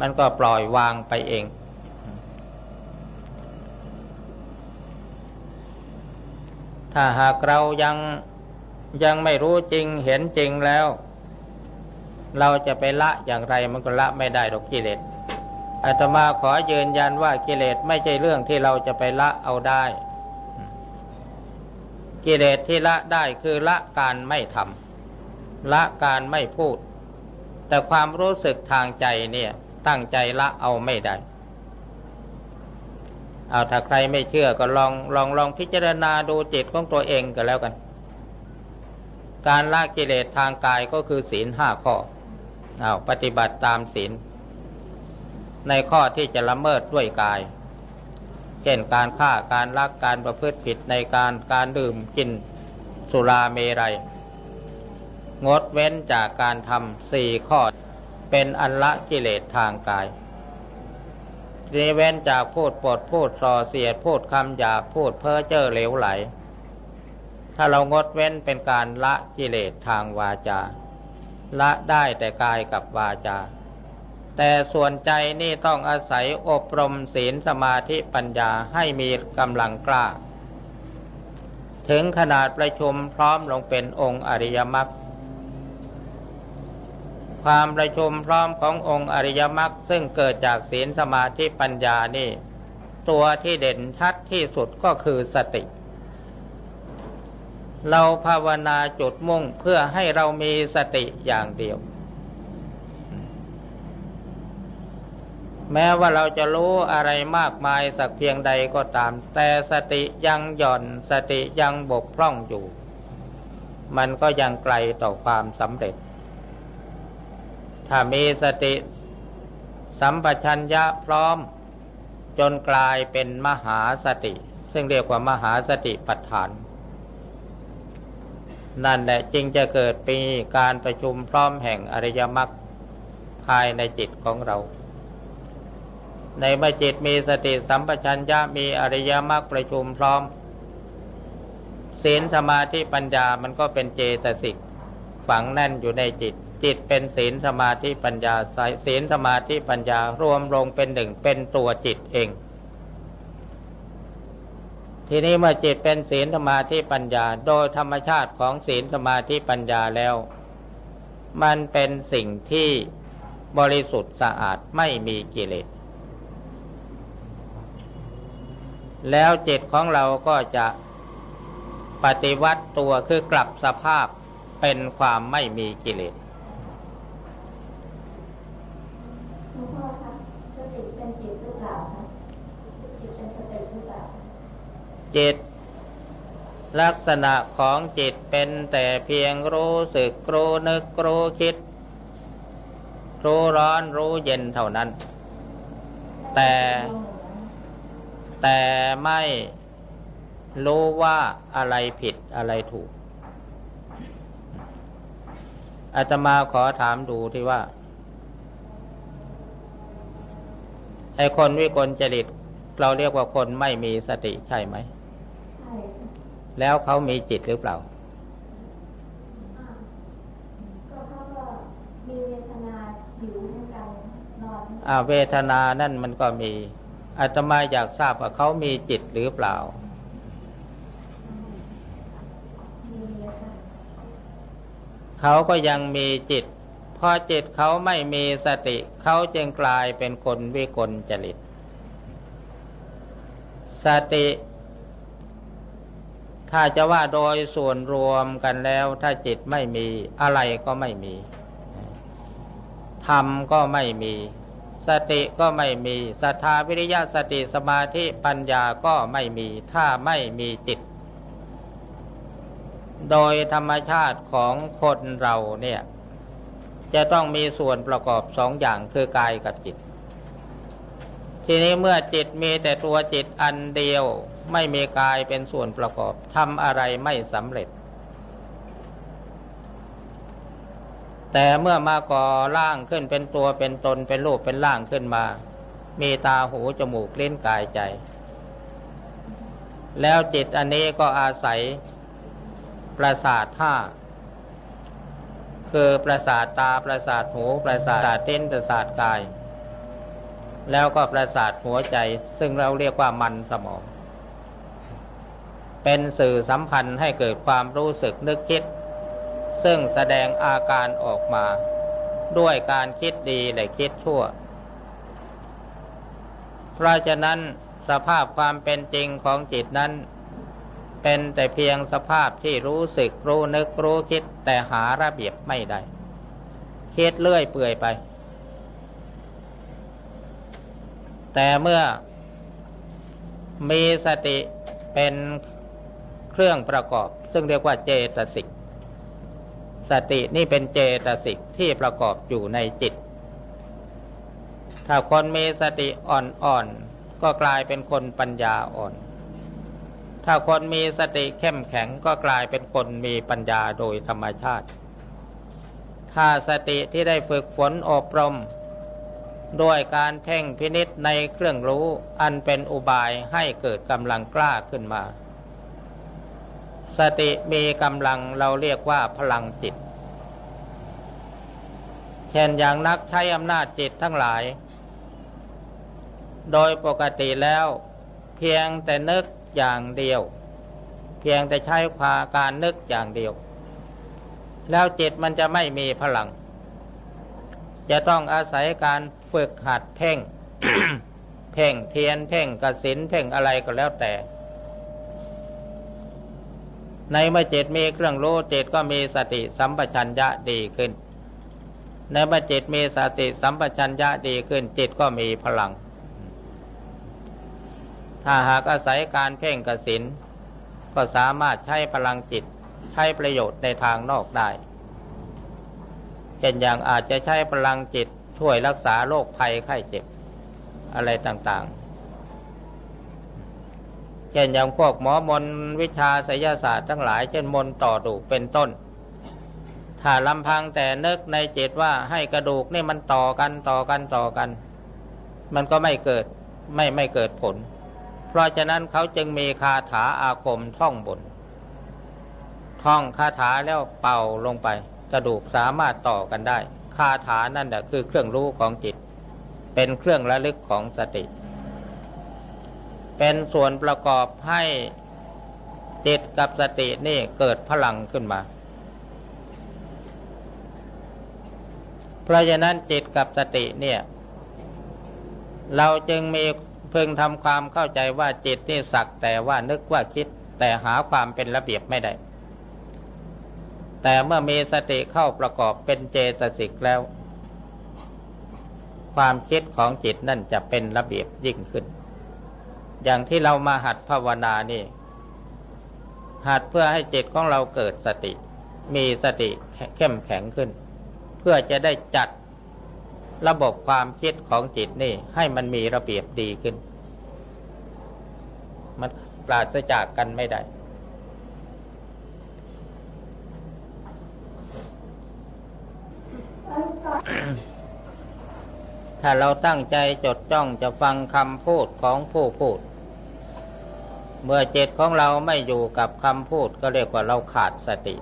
มันก็ปล่อยวางไปเองถ้าหากเรายังยังไม่รู้จริงเห็นจริงแล้ว เราจะไปละอย่างไรมันก็ละไม่ได้หรอกกิเลส อาตมาขอยืนยันว่ากิเลสไม่ใช่เรื่องที่เราจะไปละเอาได้ กิเลสที่ละได้คือละการไม่ทำละการไม่พูด แต่ความรู้สึกทางใจเนี่ย ตั้งใจละเอาไม่ได้ เอาถ้าใครไม่เชื่อก็ลองลองลองพิจารณาดูจิตของตัวเองก็แล้วกัน การละกิเลสทางกายก็คือศีลห้าข้อเอาปฏิบัติตามศีล ในข้อที่จะละเมิดด้วยกาย เช่นการฆ่าการลักการประพฤติผิดในการการดื่มกินสุราเมรัย งดเว้นจากการทำสี่ข้อเป็นอันละกิเลสทางกายนีเว้นจากพูดปดพูดส่อเสียดพูดคำหยาบพูดเพ้อเจ้อเหลวไหล ถ้าเรางดเว้นเป็นการละกิเลสทางวาจา ละได้แต่กายกับวาจา แต่ส่วนใจนี่ต้องอาศัยอบรมศีลสมาธิปัญญาให้มีกำลังกล้า ถึงขนาดประชุมพร้อมลงเป็นองค์อริยมรรคความประชุมพร้อมขององค์อริยมรรคซึ่งเกิดจากศีลสมาธิปัญญานี่ ตัวที่เด่นชัดที่สุดก็คือสติ เราภาวนาจุดมุ่งเพื่อให้เรามีสติอย่างเดียว แม้ว่าเราจะรู้อะไรมากมายสักเพียงใดก็ตาม แต่สติยังหย่อนสติยังบกพร่องอยู่ มันก็ยังไกลต่อความสำเร็จ ถ้ามีสติสัมปชัญญะพร้อม จนกลายเป็นมหาสติ ซึ่งเรียกว่ามหาสติปัฏฐาน นั่นแหละจึงจะเกิดปีการประชุมพร้อมแห่งอริยมรรคภายในจิตของเรา ในเมื่อจิตมีสติสัมปชัญญะมีอริยมรรคประชุมพร้อม ศีลสมาธิปัญญามันก็เป็นเจตสิกฝังแน่นอยู่ในจิต จิตเป็นศีลสมาธิปัญญาศีลสมาธิปัญญารวมลงเป็นหนึ่งเป็นตัวจิตเอง ทีนี้เมื่อจิตเป็นศีลสมาธิปัญญา โดยธรรมชาติของศีลสมาธิปัญญาแล้ว มันเป็นสิ่งที่บริสุทธิ์สะอาดไม่มีกิเลส แล้วจิตของเราก็จะปฏิวัติตัวคือกลับสภาพเป็นความไม่มีกิเลสจิต ลักษณะของจิตเป็นแต่เพียงรู้สึกรู้นึกรู้คิด รู้ร้อนรู้เย็นเท่านั้น แต่ แต่ไม่รู้ว่าอะไรผิดอะไรถูกอาตมาขอถามดูที่ว่า ไอ้คนวิกลจริต เราเรียกว่าคนไม่มีสติใช่ไหมใช่แล้วเขามีจิตหรือเปล่าก็เขาก็มีเวทนาอยู่เหมือนกันนอนอ่าเวทนานั่นมันก็มี อาตมาอยากทราบว่าเขามีจิตหรือเปล่า เขาก็ยังมีจิต พอจิตเขาไม่มีสติ เขาจึงกลายเป็นคนวิกลจริต สติ ถ้าจะว่าโดยส่วนรวมกันแล้ว ถ้าจิตไม่มีอะไรก็ไม่มีธรรมก็ไม่มี สติก็ไม่มีศรัทธาวิริยะสติสมาธิปัญญาก็ไม่มีถ้าไม่มีจิต โดยธรรมชาติของคนเราเนี่ย จะต้องมีส่วนประกอบสองอย่างคือกายกับจิต ทีนี้เมื่อจิตมีแต่ตัวจิตอันเดียวไม่มีกายเป็นส่วนประกอบทำอะไรไม่สำเร็จ แต่เมื่อมาก่อร่างขึ้นเป็นตัวเป็นตนเป็นรูปเป็นร่างขึ้นมา มีตาหูจมูกลิ้นกายใจ แล้วจิตอันนี้ก็อาศัยประสาทห้าคือประสาทตาประสาทหูประสาทเต้นประสาทกาย แล้วก็ประสาทหัวใจ ซึ่งเราเรียกว่ามันสมอง เป็นสื่อสัมพันธ์ให้เกิดความรู้สึกนึกคิด ซึ่งแสดงอาการออกมา ด้วยการคิดดีและคิดชั่ว เพราะฉะนั้นสภาพความเป็นจริงของจิตนั้น เป็นแต่เพียงสภาพที่รู้สึกรู้นึกรู้คิดแต่หาระเบียบไม่ได้ คิดเลื่อยเปื่อยไป แต่เมื่อมีสติเป็นเครื่องประกอบ ซึ่งเรียกว่าเจตสิก สตินี่เป็นเจตสิกที่ประกอบอยู่ในจิต ถ้าคนมีสติอ่อนๆ ก็กลายเป็นคนปัญญาอ่อน ถ้าคนมีสติเข้มแข็งก็กลายเป็นคนมีปัญญาโดยธรรมชาติ ถ้าสติที่ได้ฝึกฝนอบรมด้วยการเพ่งพินิษในเครื่องรู้อันเป็นอุบายให้เกิดกำลังกล้าขึ้นมา สติมีกำลังเราเรียกว่าพลังจิต เช่นอย่างนักใช้อำนาจจิตทั้งหลาย โดยปกติแล้ว เพียงแต่นึกอย่างเดียว เพียงแต่ใช้พาการนึกอย่างเดียว แล้วจิตมันจะไม่มีพลัง จะต้องอาศัยการฝึกหัดเพ่ง เพ่งเทียนเพ่งกระสินเพ่งอะไรก็แล้วแต่ ในเมื่อจิตมีเครื่องรู้จิตก็มีสติสัมปชัญญะดีขึ้น ในเมื่อจิตมีสติสัมปชัญญะดีขึ้น จิตก็มีพลัง ถ้าหากอาศัยการเพ่งกสินก็สามารถใช้พลังจิตใช้ประโยชน์ในทางนอกได้เช่นอย่างอาจจะใช้พลังจิตช่วยรักษาโรคภัยไข้เจ็บอะไรต่างๆ เช่นอย่างพวกหมอมนวิชาไสยศาสตร์ทั้งหลายเช่นมนต่อดูเป็นต้น ถ้าลำพังแต่นึกในจิตว่าให้กระดูกนี่มันต่อกันต่อกันต่อกัน มันก็ไม่เกิดไม่ไม่เกิดผล เพราะฉะนั้นเขาจึงมีคาถาอาคมท่องบน ท่องคาถาแล้วเป่าลงไป กระดูกสามารถต่อกันได้คาถานั่นแหละคือเครื่องรู้ของจิต เป็นเครื่องระลึกของสติ เป็นส่วนประกอบให้จิตกับสตินี่เกิดพลังขึ้นมา เพราะฉะนั้นจิตกับสติเนี่ย เราจึงมีเพึงทำความเข้าใจว่าจิตนี่สักแต่ว่านึกว่าคิด แต่หาความเป็นระเบียบไม่ได้ แต่เมื่อมีสติเข้าประกอบเป็นเจตสิกแล้ว ความคิดของจิตนั่นจะเป็นระเบียบยิ่งขึ้น อย่างที่เรามาหัดภาวนานี่ หัดเพื่อให้จิตของเราเกิดสติ มีสติเข้มแข็งขึ้น เพื่อจะได้จัดระบบความคิดของจิตนี่ ให้มันมีระเบียบดีขึ้น มันปราศจากกันไม่ได้ ถ้าเราตั้งใจจดจ้องจะฟังคำพูดของผู้พูด เมื่อจิตของเราไม่อยู่กับคำพูดก็เรียกว่าเราขาดสติ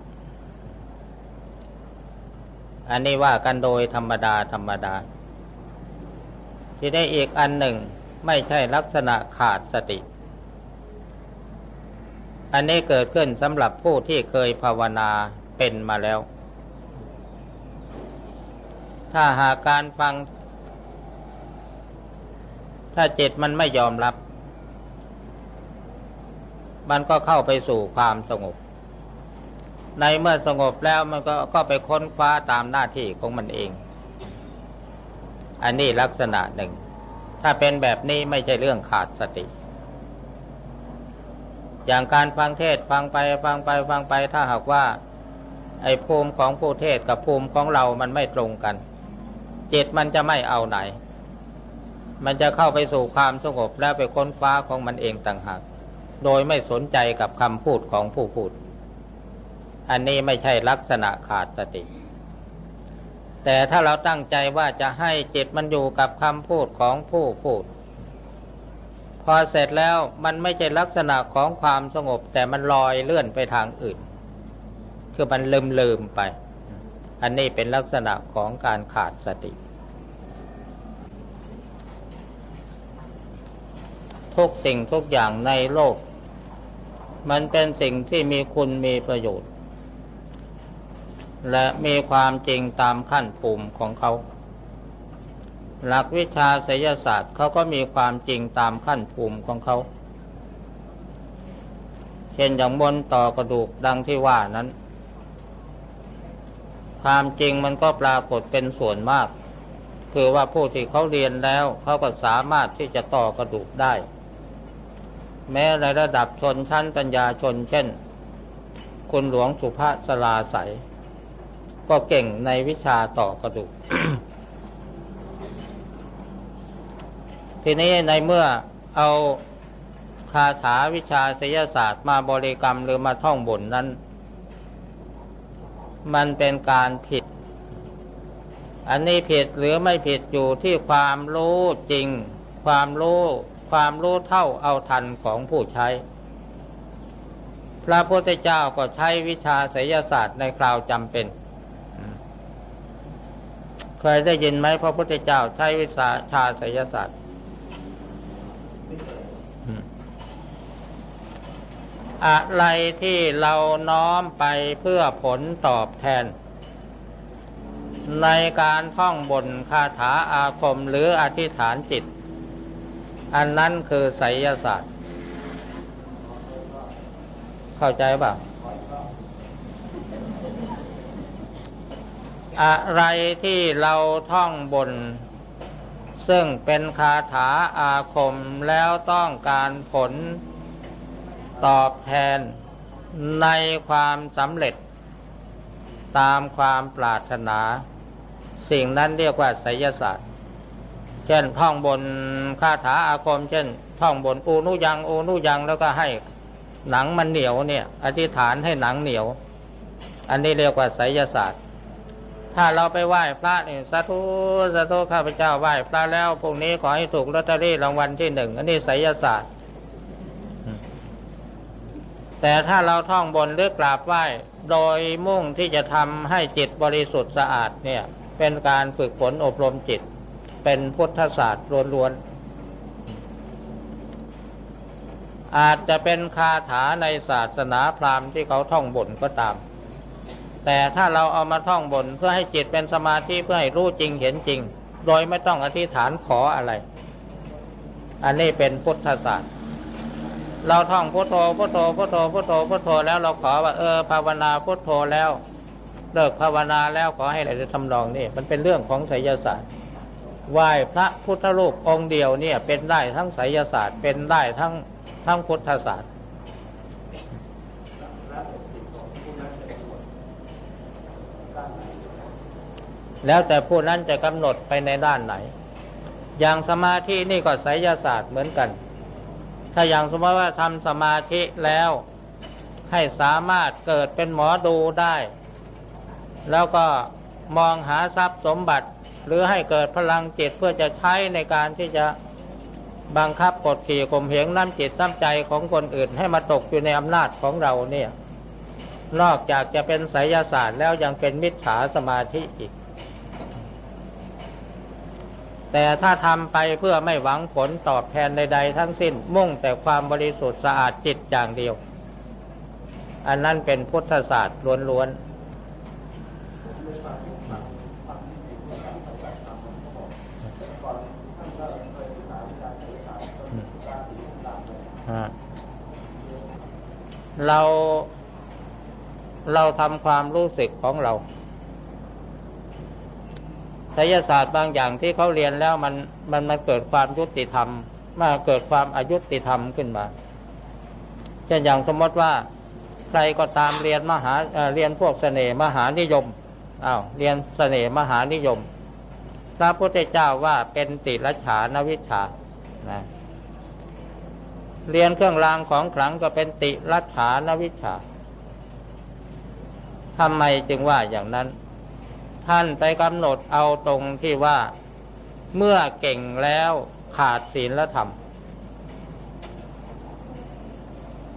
อันนี้ว่ากันโดยธรรมดาธรรมดา ที่ได้อีกอันหนึ่งไม่ใช่ลักษณะขาดสติ อันนี้เกิดขึ้นสำหรับผู้ที่เคยภาวนาเป็นมาแล้ว ถ้าหากการฟัง ถ้าจิตมันไม่ยอมรับ มันก็เข้าไปสู่ความสงบ ในเมื่อสงบแล้วมันก็ก็ไปค้นคว้าตามหน้าที่ของมันเอง อันนี้ลักษณะหนึ่ง ถ้าเป็นแบบนี้ไม่ใช่เรื่องขาดสติ อย่างการฟังเทศฟังไปฟังไปฟังไปถ้าหากว่า ไอ้ภูมิของผู้เทศกับภูมิของเรามันไม่ตรงกัน จิตมันจะไม่เอาไหน มันจะเข้าไปสู่ความสงบแล้วไปค้นฟ้าของมันเองต่างหาก โดยไม่สนใจกับคำพูดของผู้พูด อันนี้ไม่ใช่ลักษณะขาดสติ แต่ถ้าเราตั้งใจว่าจะให้จิตมันอยู่กับคำพูดของผู้พูด พอเสร็จแล้วมันไม่ใช่ลักษณะของความสงบ แต่มันลอยเลื่อนไปทางอื่น คือมันลืมลืมไป อันนี้เป็นลักษณะของการขาดสติทุกสิ่งทุกอย่างในโลก มันเป็นสิ่งที่มีคุณมีประโยชน์ และมีความจริงตามขั้นภูมิของเขา หลักวิชาศยศาสตร์เขาก็มีความจริงตามขั้นภูมิของเขา เช่นอย่างบนต่อกระดูกดังที่ว่านั้น ความจริงมันก็ปรากฏเป็นส่วนมาก คือว่าผู้ที่เขาเรียนแล้วเขาก็สามารถที่จะต่อกระดูกได้ แม้ในระดับชนชั้นปัญญาชน เช่น คุณหลวงสุภาสลาใสก็เก่งในวิชาต่อกระดูก ทีนี้ในเมื่อเอาคาถาวิชาศิยศาสตร์มาบริกรรมหรือมาท่องบนนั้น มันเป็นการผิด อันนี้ผิดหรือไม่ผิดอยู่ที่ความรู้จริง ความรู้ ความรู้เท่าเอาทันของผู้ใช้ พระพุทธเจ้าก็ใช้วิชาศิยศาสตร์ในคราวจำเป็นเคยได้ยินไหมพระพุทธเจ้าใช้วิสาชาไสยศาสตร์อะไรที่เราน้อมไปเพื่อผลตอบแทน ในการท่องบนคาถาอาคมหรืออธิษฐานจิต อันนั้นคือไสยศาสตร์ เข้าใจป่ะอะไรที่เราท่องบน ซึ่งเป็นคาถาอาคมแล้วต้องการผลตอบแทนในความสำเร็จ ตามความปรารถนา สิ่งนั้นเรียกว่าไสยศาสตร์ เช่นท่องบนคาถาอาคม เช่น ท่องบนอูนุยังอูนุยังแล้วก็ให้หนังมันเหนียวเนี่ย อธิษฐานให้หนังเหนียว อันนี้เรียกว่าไสยศาสตร์ ถ้าเราไปไหว้พระเนี่ยสาธุสาธุข้าพเจ้าไหว้พระแล้วพรุ่งนี้ขอให้ถูกลอตเตอรี่รางวัลที่หนึ่งอันนี้ไสยศาสตร์ แต่ถ้าเราท่องบนหรือกราบไหว้ โดยมุ่งที่จะทำให้จิตบริสุทธิ์สะอาดเนี่ย เป็นการฝึกฝนอบรมจิต เป็นพุทธศาสตร์ล้วนๆ อาจจะเป็นคาถาในศาสนาพราหมณ์ที่เขาท่องบนก็ตาม แต่ถ้าเราเอามาท่องบนเพื่อให้จิตเป็นสมาธิเพื่อให้รู้จริงเห็นจริง โดยไม่ต้องอธิษฐานขออะไร อันนี้เป็นพุทธศาสตร์เราท่องพุทโธพุทโธพุทโธพุทโธพุทโธแล้วเราขอว่าเออภาวนาพุทโธแล้ว เลิกภาวนาแล้วขอให้อะไรทำนองนี่มันเป็นเรื่องของไสยศาสตร์ ไหว้พระพุทธรูปองค์เดียวเนี่ย เป็นได้ทั้งไสยศาสตร์เป็นได้ทั้งทั้งพุทธศาสตร์แล้วแต่ผู้นั้นจะกำหนดไปในด้านไหน อย่างสมาธินี่ก็ไสยศาสตร์เหมือนกัน ถ้าอย่างสมมติว่าทำสมาธิแล้วให้สามารถเกิดเป็นหมอดูได้ แล้วก็มองหาทรัพย์สมบัติ หรือให้เกิดพลังจิตเพื่อจะใช้ในการที่จะบังคับกดขี่ข่มเหงน้ำจิตน้ำใจของคนอื่นให้มาตกอยู่ในอำนาจของเราเนี่ย นอกจากจะเป็นไสยศาสตร์แล้วยังเป็นมิจฉาสมาธิอีก แต่ถ้าทำไปเพื่อไม่หวังผลตอบแทนใดๆทั้งสิ้นมุ่งแต่ความบริสุทธิ์สะอาดจิตอย่างเดียว อันนั้นเป็นพุทธศาสตร์ล้วนๆ เราเราทำความรู้สึกของเราศยศาสตร์บางอย่างที่เขาเรียนแล้วมันมันมันเกิดความยุติธรรม มาเกิดความอายุติธรรมขึ้นมา เช่นอย่างสมมติว่า ใครก็ตามเรียนมหาเเรียนพวกเสน่ห์มหานิยมอ้าวเรียนเสน่ห์มหานิยม พระพุทธเจ้าว่าเป็นติรฉานวิชานะเรียนเครื่องรางของขลังก็เป็นติรัชานวิชาทำไมจึงว่าอย่างนั้น ท่านไปกำหนดเอาตรงที่ว่า เมื่อเก่งแล้วขาดศีลและธรรม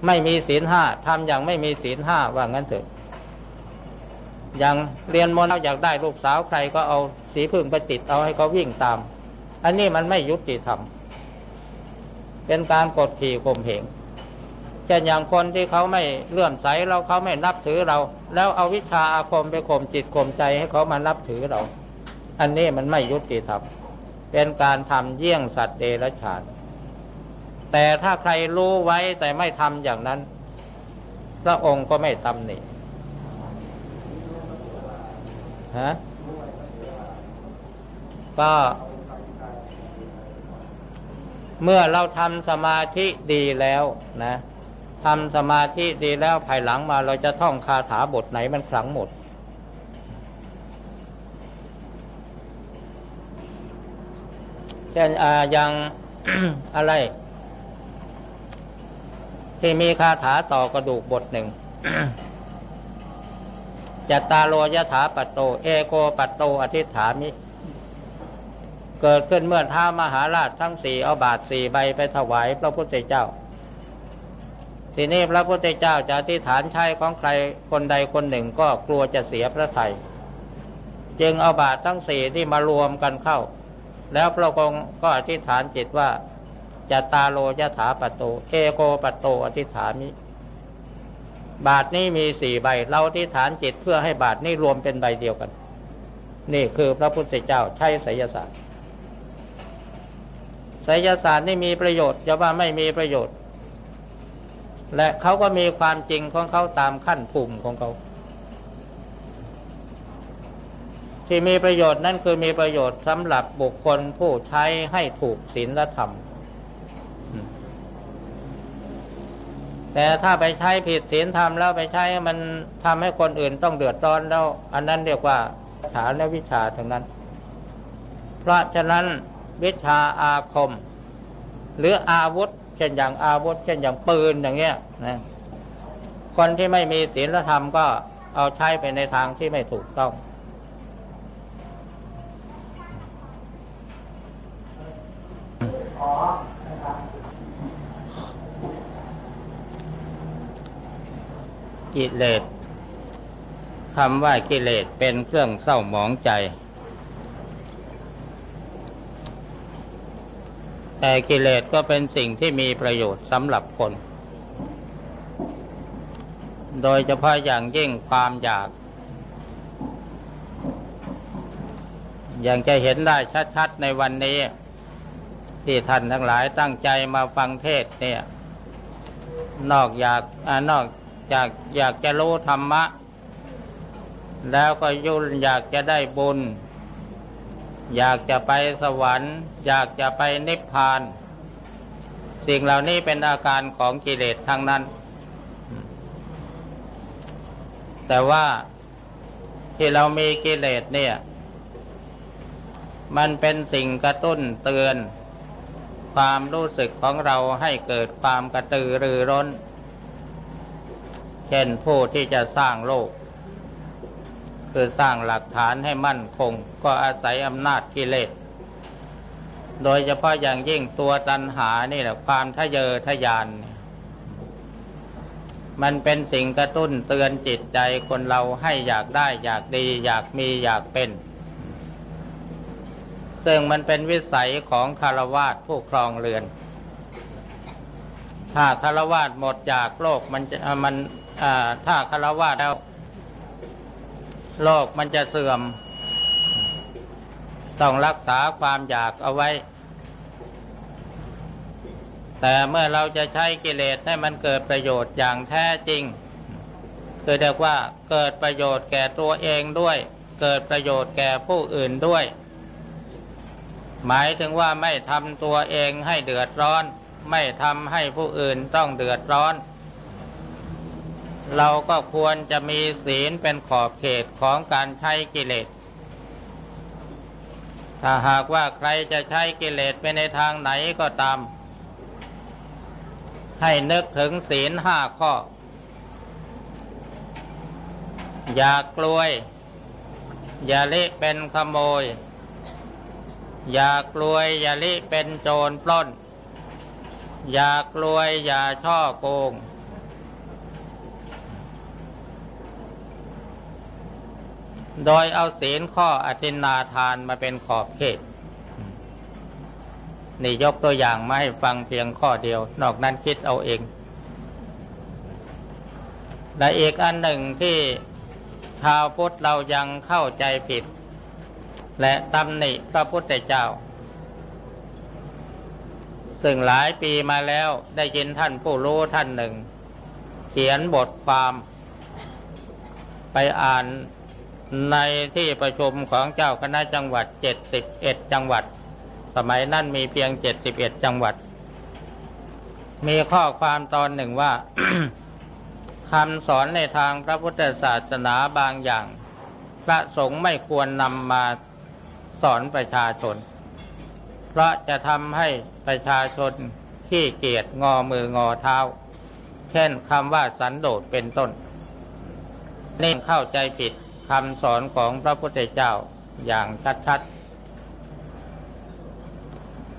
ไม่มีศีลห้าทำอย่างไม่มีศีลห้าว่างั้นเถอะอย่างเรียนมนต์อยากได้ลูกสาวใครก็เอา สีพึ่งไปติดเอาให้เขาวิ่งตาม อันนี้มันไม่ยุติธรรม เป็นการกดขี่ข่มเหงเช่นอย่างคนที่เขาไม่เลื่อมใสเราเขาไม่นับถือเรา แล้วเอาวิชาอาคมไปข่มจิตข่มใจให้เขามานับถือเรา อันนี้มันไม่ยุติธรรม เป็นการทำเยี่ยงสัตว์เดรัจฉาน แต่ถ้าใครรู้ไว้แต่ไม่ทำอย่างนั้น พระองค์ก็ไม่ตำหนิฮะ ก็ เมื่อเราทำสมาธิดีแล้วนะทำสมาธิดีแล้วภายหลังมาเราจะท่องคาถาบทไหนมันขลังหมด เช่นอย่างอะไร ที่มีคาถาต่อกระดูกบทหนึ่งจัตาโลยถาปัตโต เอโกปัตโตอธิษฐามิ เกิดขึ้นเมื่อท้ามหาราชทั้งสี่เอาบาทสี่ใบไปถวายพระพุทธเจ้า ทีนี้พระพุทธเจ้าจะอธิษฐานใช้ของใครคนใดคนหนึ่งก็กลัวจะเสียพระไทยจึงเอาบาททั้งสี่ที่มารวมกันเข้า แล้วพระองค์ก็อธิษฐานจิตว่าจะตาโลยถาปโต เอโกปโตอธิษฐามิ บาทนี้มีสี่ใบ เราอธิษฐานจิตเพื่อให้บาทนี้รวมเป็นใบเดียวกัน นี่คือพระพุทธเจ้าใช้ไสยศาสตร์ ไสยศาสตร์นี่มีประโยชน์จะว่าไม่มีประโยชน์ และเขาก็มีความจริงของเขาตามขั้นภูมิของเขาที่มีประโยชน์นั่นคือมีประโยชน์สำหรับบุคคลผู้ใช้ให้ถูกศีลธรรม แต่ถ้าไปใช้ผิดศีลธรรมแล้วไปใช้มันทำให้คนอื่นต้องเดือดร้อนแล้ว อันนั้นเรียกว่าฉาและวิชาทั้งนั้น เพราะฉะนั้น วิชาอาคม หรืออาวุธ เช่นอย่างอาวุธ เช่นอย่างปืนอย่างเงี้ยนะคนที่ไม่มีศีลธรรมก็เอาใช้ไปในทางที่ไม่ถูกต้อง กิเลสคำว่ากิเลสเป็นเครื่องเศร้าหมองใจ แต่กิเลสก็เป็นสิ่งที่มีประโยชน์สำหรับคน โดยเฉพาะอย่างยิ่งความอยาก อย่างจะเห็นได้ชัดๆในวันนี้ ที่ท่านทั้งหลายตั้งใจมาฟังเทศเนี่ย นอกอยากอนอกจากอยากจะรู้ธรรมะ แล้วก็ยุ่นอยากจะได้บุญ อยากจะไปสวรรค์ อยากจะไปนิพพาน สิ่งเหล่านี้เป็นอาการของกิเลสทั้งนั้น แต่ว่าที่เรามีกิเลสเนี่ย มันเป็นสิ่งกระตุ้นเตือน ความรู้สึกของเราให้เกิดความกระตือรือร้น เช่นผู้ที่จะสร้างโลก คือสร้างหลักฐานให้มั่นคง ก็อาศัยอำนาจกิเลส โดยเฉพาะอย่างยิ่งตัวตัณหานี่แหละความทะเยอทะยาน มันเป็นสิ่งกระตุ้นเตือนจิตใจคนเราให้อยากได้อยากดี อยากมีอยากเป็น ซึ่งมันเป็นวิสัยของคารวาสผู้ครองเรือน ถ้าคารวาสหมดจากโลกมันจะมันถ้าคารวาสแล้ว โลกมันจะเสื่อม ต้องรักษาความอยากเอาไว้ แต่เมื่อเราจะใช้กิเลสให้มันเกิดประโยชน์อย่างแท้จริง คือเรียกว่าเกิดประโยชน์แก่ตัวเองด้วย เกิดประโยชน์แก่ผู้อื่นด้วย หมายถึงว่าไม่ทำตัวเองให้เดือดร้อน ไม่ทำให้ผู้อื่นต้องเดือดร้อน เราก็ควรจะมีศีลเป็นขอบเขตของการใช้กิเลส ถ้าหากว่าใครจะใช้กิเลสไปในทางไหนก็ตาม ให้นึกถึงศีลห้าข้อ อย่ากลวย อย่าละเป็นขโมย อย่ากลวย อย่าลิเป็นโจรปล้น อย่ากลวย อย่าช่อโกง โดยเอาศีลข้ออธินาทานมาเป็นขอบเขตนี่ยกตัวอย่างมาให้ฟังเพียงข้อเดียว นอกนั้นคิดเอาเอง และอีกอันหนึ่งที่ชาวพุทธเรายังเข้าใจผิด และตำหนิพระพุทธเจ้า ซึ่งหลายปีมาแล้วได้ยินท่านผู้รู้ท่านหนึ่ง เขียนบทความ ไปอ่าน ในที่ประชุมของเจ้าคณะจังหวัดเจ็ดสิบเอ็ดจังหวัด สมัยนั้นมีเพียงเจ็ดสิบเอ็ดจังหวัด มีข้อความตอนหนึ่งว่าคำสอนในทางพระพุทธศาสนาบางอย่าง พระสงฆ์ไม่ควรนำมาสอนประชาชน เพราะจะทำให้ประชาชนขี้เกียจงอมืองอเท้า เช่นคำว่าสันโดษเป็นต้นนี่เข้าใจผิด คำสอนของพระพุทธเจ้าอย่างชัดๆ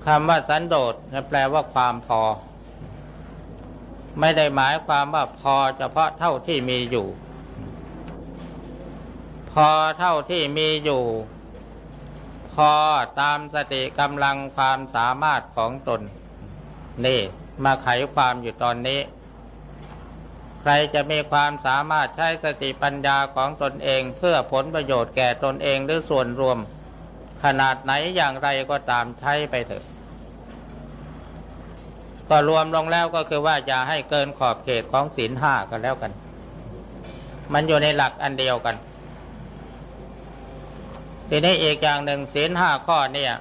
คำว่าสันโดษแปลว่าความพอ ไม่ได้หมายความว่าพอเฉพาะเท่าที่มีอยู่ พอเท่าที่มีอยู่ พอตามสติกำลังความสามารถของตน นี่ มาไขความอยู่ตอนนี้ ใครจะมีความสามารถใช้สติปัญญาของตนเองเพื่อผลประโยชน์แก่ตนเองหรือส่วนรวม ขนาดไหนอย่างไรก็ตามใช้ไปเถอะ ก็รวมลงแล้วก็คือว่าอย่าให้เกินขอบเขตของศีลห้ากันแล้วกัน มันอยู่ในหลักอันเดียวกันทีนี้อีกอย่างหนึ่งศีลห้าข้อเนี่ย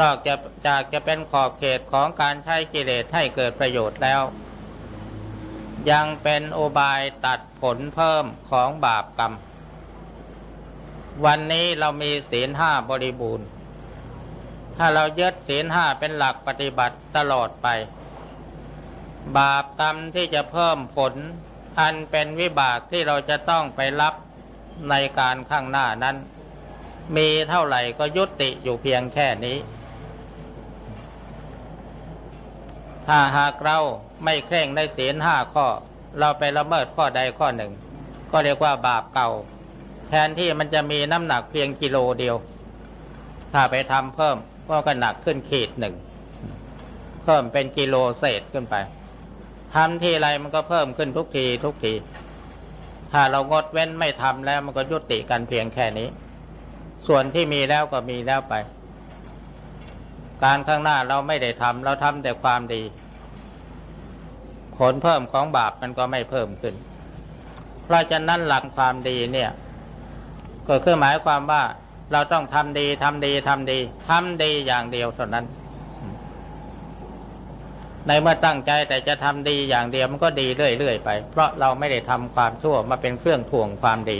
นอกจากจากจะเป็นขอบเขตของการใช้กิเลสให้เกิดประโยชน์แล้ว ยังเป็นโอบายตัดผลเพิ่มของบาปกรรม วันนี้เรามีศีลห้าบริบูรณ์ ถ้าเรายึดศีลห้าเป็นหลักปฏิบัติตลอดไป บาปกรรมที่จะเพิ่มผล อันเป็นวิบากที่เราจะต้องไปรับในการข้างหน้านั้น มีเท่าไหร่ก็ยุติอยู่เพียงแค่นี้ ถ้าหากเราไม่เคร่งในศีลห้าข้อ เราไปละเมิดข้อใดข้อหนึ่ง ก็เรียกว่าบาปเก่า แทนที่มันจะมีน้ำหนักเพียงกิโลเดียว ถ้าไปทำเพิ่มก็หนักขึ้นขีดหนึ่งเพิ่มเป็นกิโลเศษขึ้นไปทำทีไรมันก็เพิ่มขึ้นทุกทีทุกที ถ้าเรางดเว้นไม่ทำแล้วมันก็ยุติกันเพียงแค่นี้ ส่วนที่มีแล้วก็มีแล้วไป การข้างหน้าเราไม่ได้ทำเราทำแต่ความดี ผลเพิ่มของบาปมันก็ไม่เพิ่มขึ้น เพราะฉะนั้นหลักความดีเนี่ย ก็คือหมายความว่าเราต้องทำดีทำดีทำดีทำดีอย่างเดียวเท่านั้น ในเมื่อตั้งใจแต่จะทำดีอย่างเดียวมันก็ดีเรื่อยๆไป เพราะเราไม่ได้ทำความชั่วมาเป็นเครื่องถ่วงความดี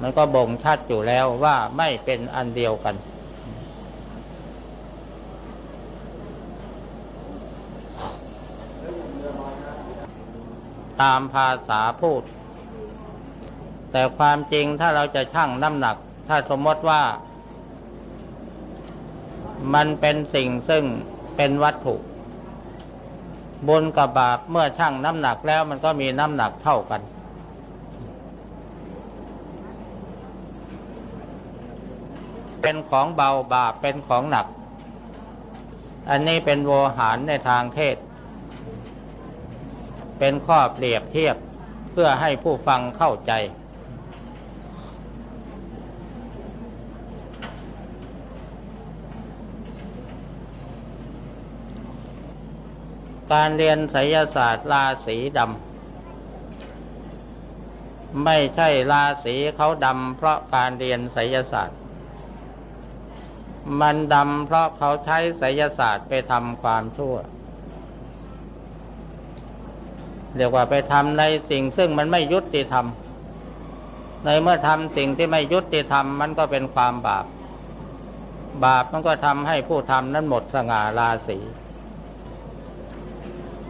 มันก็บ่งชัดอยู่แล้วว่าไม่เป็นอันเดียวกัน ตามภาษาพูด แต่ความจริงถ้าเราจะชั่งน้ำหนัก ถ้าสมมติว่า มันเป็นสิ่งซึ่งเป็นวัตถุบุญกับบาปเมื่อชั่งน้ำหนักแล้วมันก็มีน้ำหนักเท่ากัน เป็นของเบาบาปเป็นของหนัก อันนี้เป็นโวหารในทางเทศ เป็นข้อเปรียบเทียบเพื่อให้ผู้ฟังเข้าใจ การเรียนไสยศาสตร์ราศีดำไม่ใช่ราศีเขาดำเพราะการเรียนไสยศาสตร์ มันดำเพราะเขาใช้ไสยศาสตร์ไปทำความชั่ว เรียกว่าไปทำในสิ่งซึ่งมันไม่ยุติธรรม ในเมื่อทำสิ่งที่ไม่ยุติธรรมมันก็เป็นความบาป บาปมันก็ทำให้ผู้ทำนั้นหมดสง่าราศี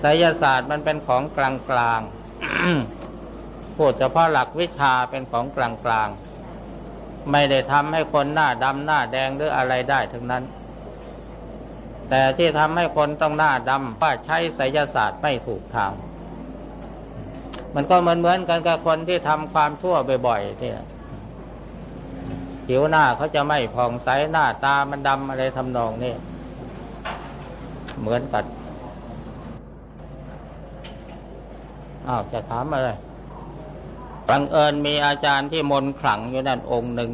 ไสยศาสตร์มันเป็นของกลางกลางพูดเฉพาะหลักวิชาเป็นของกลางกลาง ไม่ได้ทำให้คนหน้าดำหน้าแดงหรืออะไรได้ทั้งนั้น แต่ที่ทำให้คนต้องหน้าดำว่าใช้ไสยศาสตร์ไม่ถูกทาง มันก็เหมือนเหมือนกันกับคนที่ทำความชั่วบ่อยๆเนี่ยผิวหน้าเขาจะไม่ผ่องใสหน้าตามันดำอะไรทำนองนี้เหมือนกันอ้าวจะถามอะไร บังเอิญมีอาจารย์ที่มนขลังอยู่นั่นองค์หนึ่ง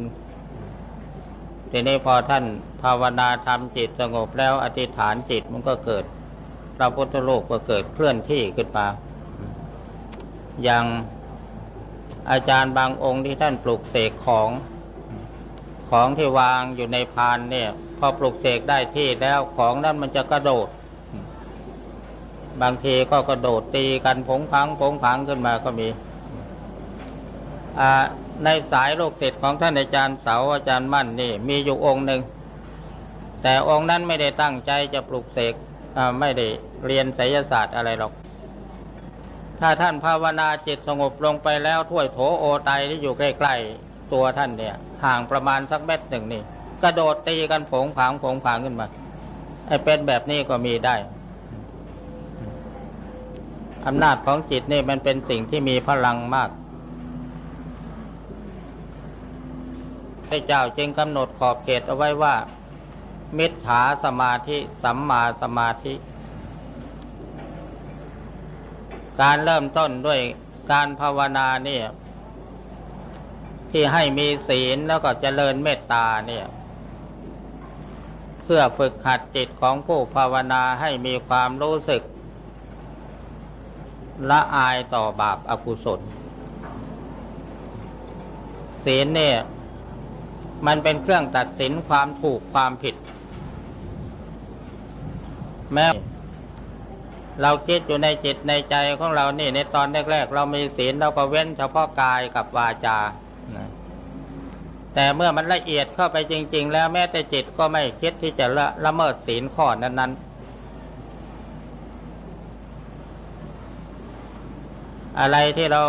ทีนี้พอท่านภาวนาทำจิตสงบแล้วอธิษฐานจิตมันก็เกิดพระพุทธโลกก็เกิดเคลื่อนที่ขึ้นมา อย่างอาจารย์บางองค์ที่ท่านปลุกเสกของของที่วางอยู่ในพานเนี่ย พอปลุกเสกได้ที่แล้วของนั้นมันจะกระโดด บางทีก็กระโดดตีกันผงพังผงพังขึ้นมาก็มี ในสายโลกติดของท่านอาจารย์เสาอาจารย์มั่นนี่ มีอยู่องค์หนึ่ง แต่องค์นั้นไม่ได้ตั้งใจจะปลุกเสกไม่ได้เรียนไสยศาสตร์อะไรหรอก ถ้าท่านภาวนาจิตสงบลงไปแล้วถ้วยโถโอไตที่อยู่ใกล้ๆตัวท่านเนี่ย ห่างประมาณสักเม็ดหนึ่งนี่ กระโดดตีกันผงผางผงผางขึ้นมาไอ้เป็นแบบนี้ก็มีได้อำนาจของจิตนี่มันเป็นสิ่งที่มีพลังมาก พระเจ้าจึงกำหนดขอบเขตเอาไว้ว่า มิจฉาสมาธิ สัมมาสมาธิ การเริ่มต้นด้วยการภาวนาเนี่ยที่ให้มีศีลแล้วก็เจริญเมตตาเนี่ย เพื่อฝึกหัดจิตของผู้ภาวนาให้มีความรู้สึก ละอายต่อบาปอากุศล ศีลเนี่ย มันเป็นเครื่องตัดสินความถูกความผิด แม้เราคิดอยู่ในจิตในใจของเรานี่ในตอนแรกๆเรามีศีลเราก็เว้นเฉพาะกายกับวาจา แต่เมื่อมันละเอียดเข้าไปจริง ๆ แล้วแม้แต่จิตก็ไม่คิดที่จะละละเมิดศีลข้อนั้น ๆ อะไรที่เรา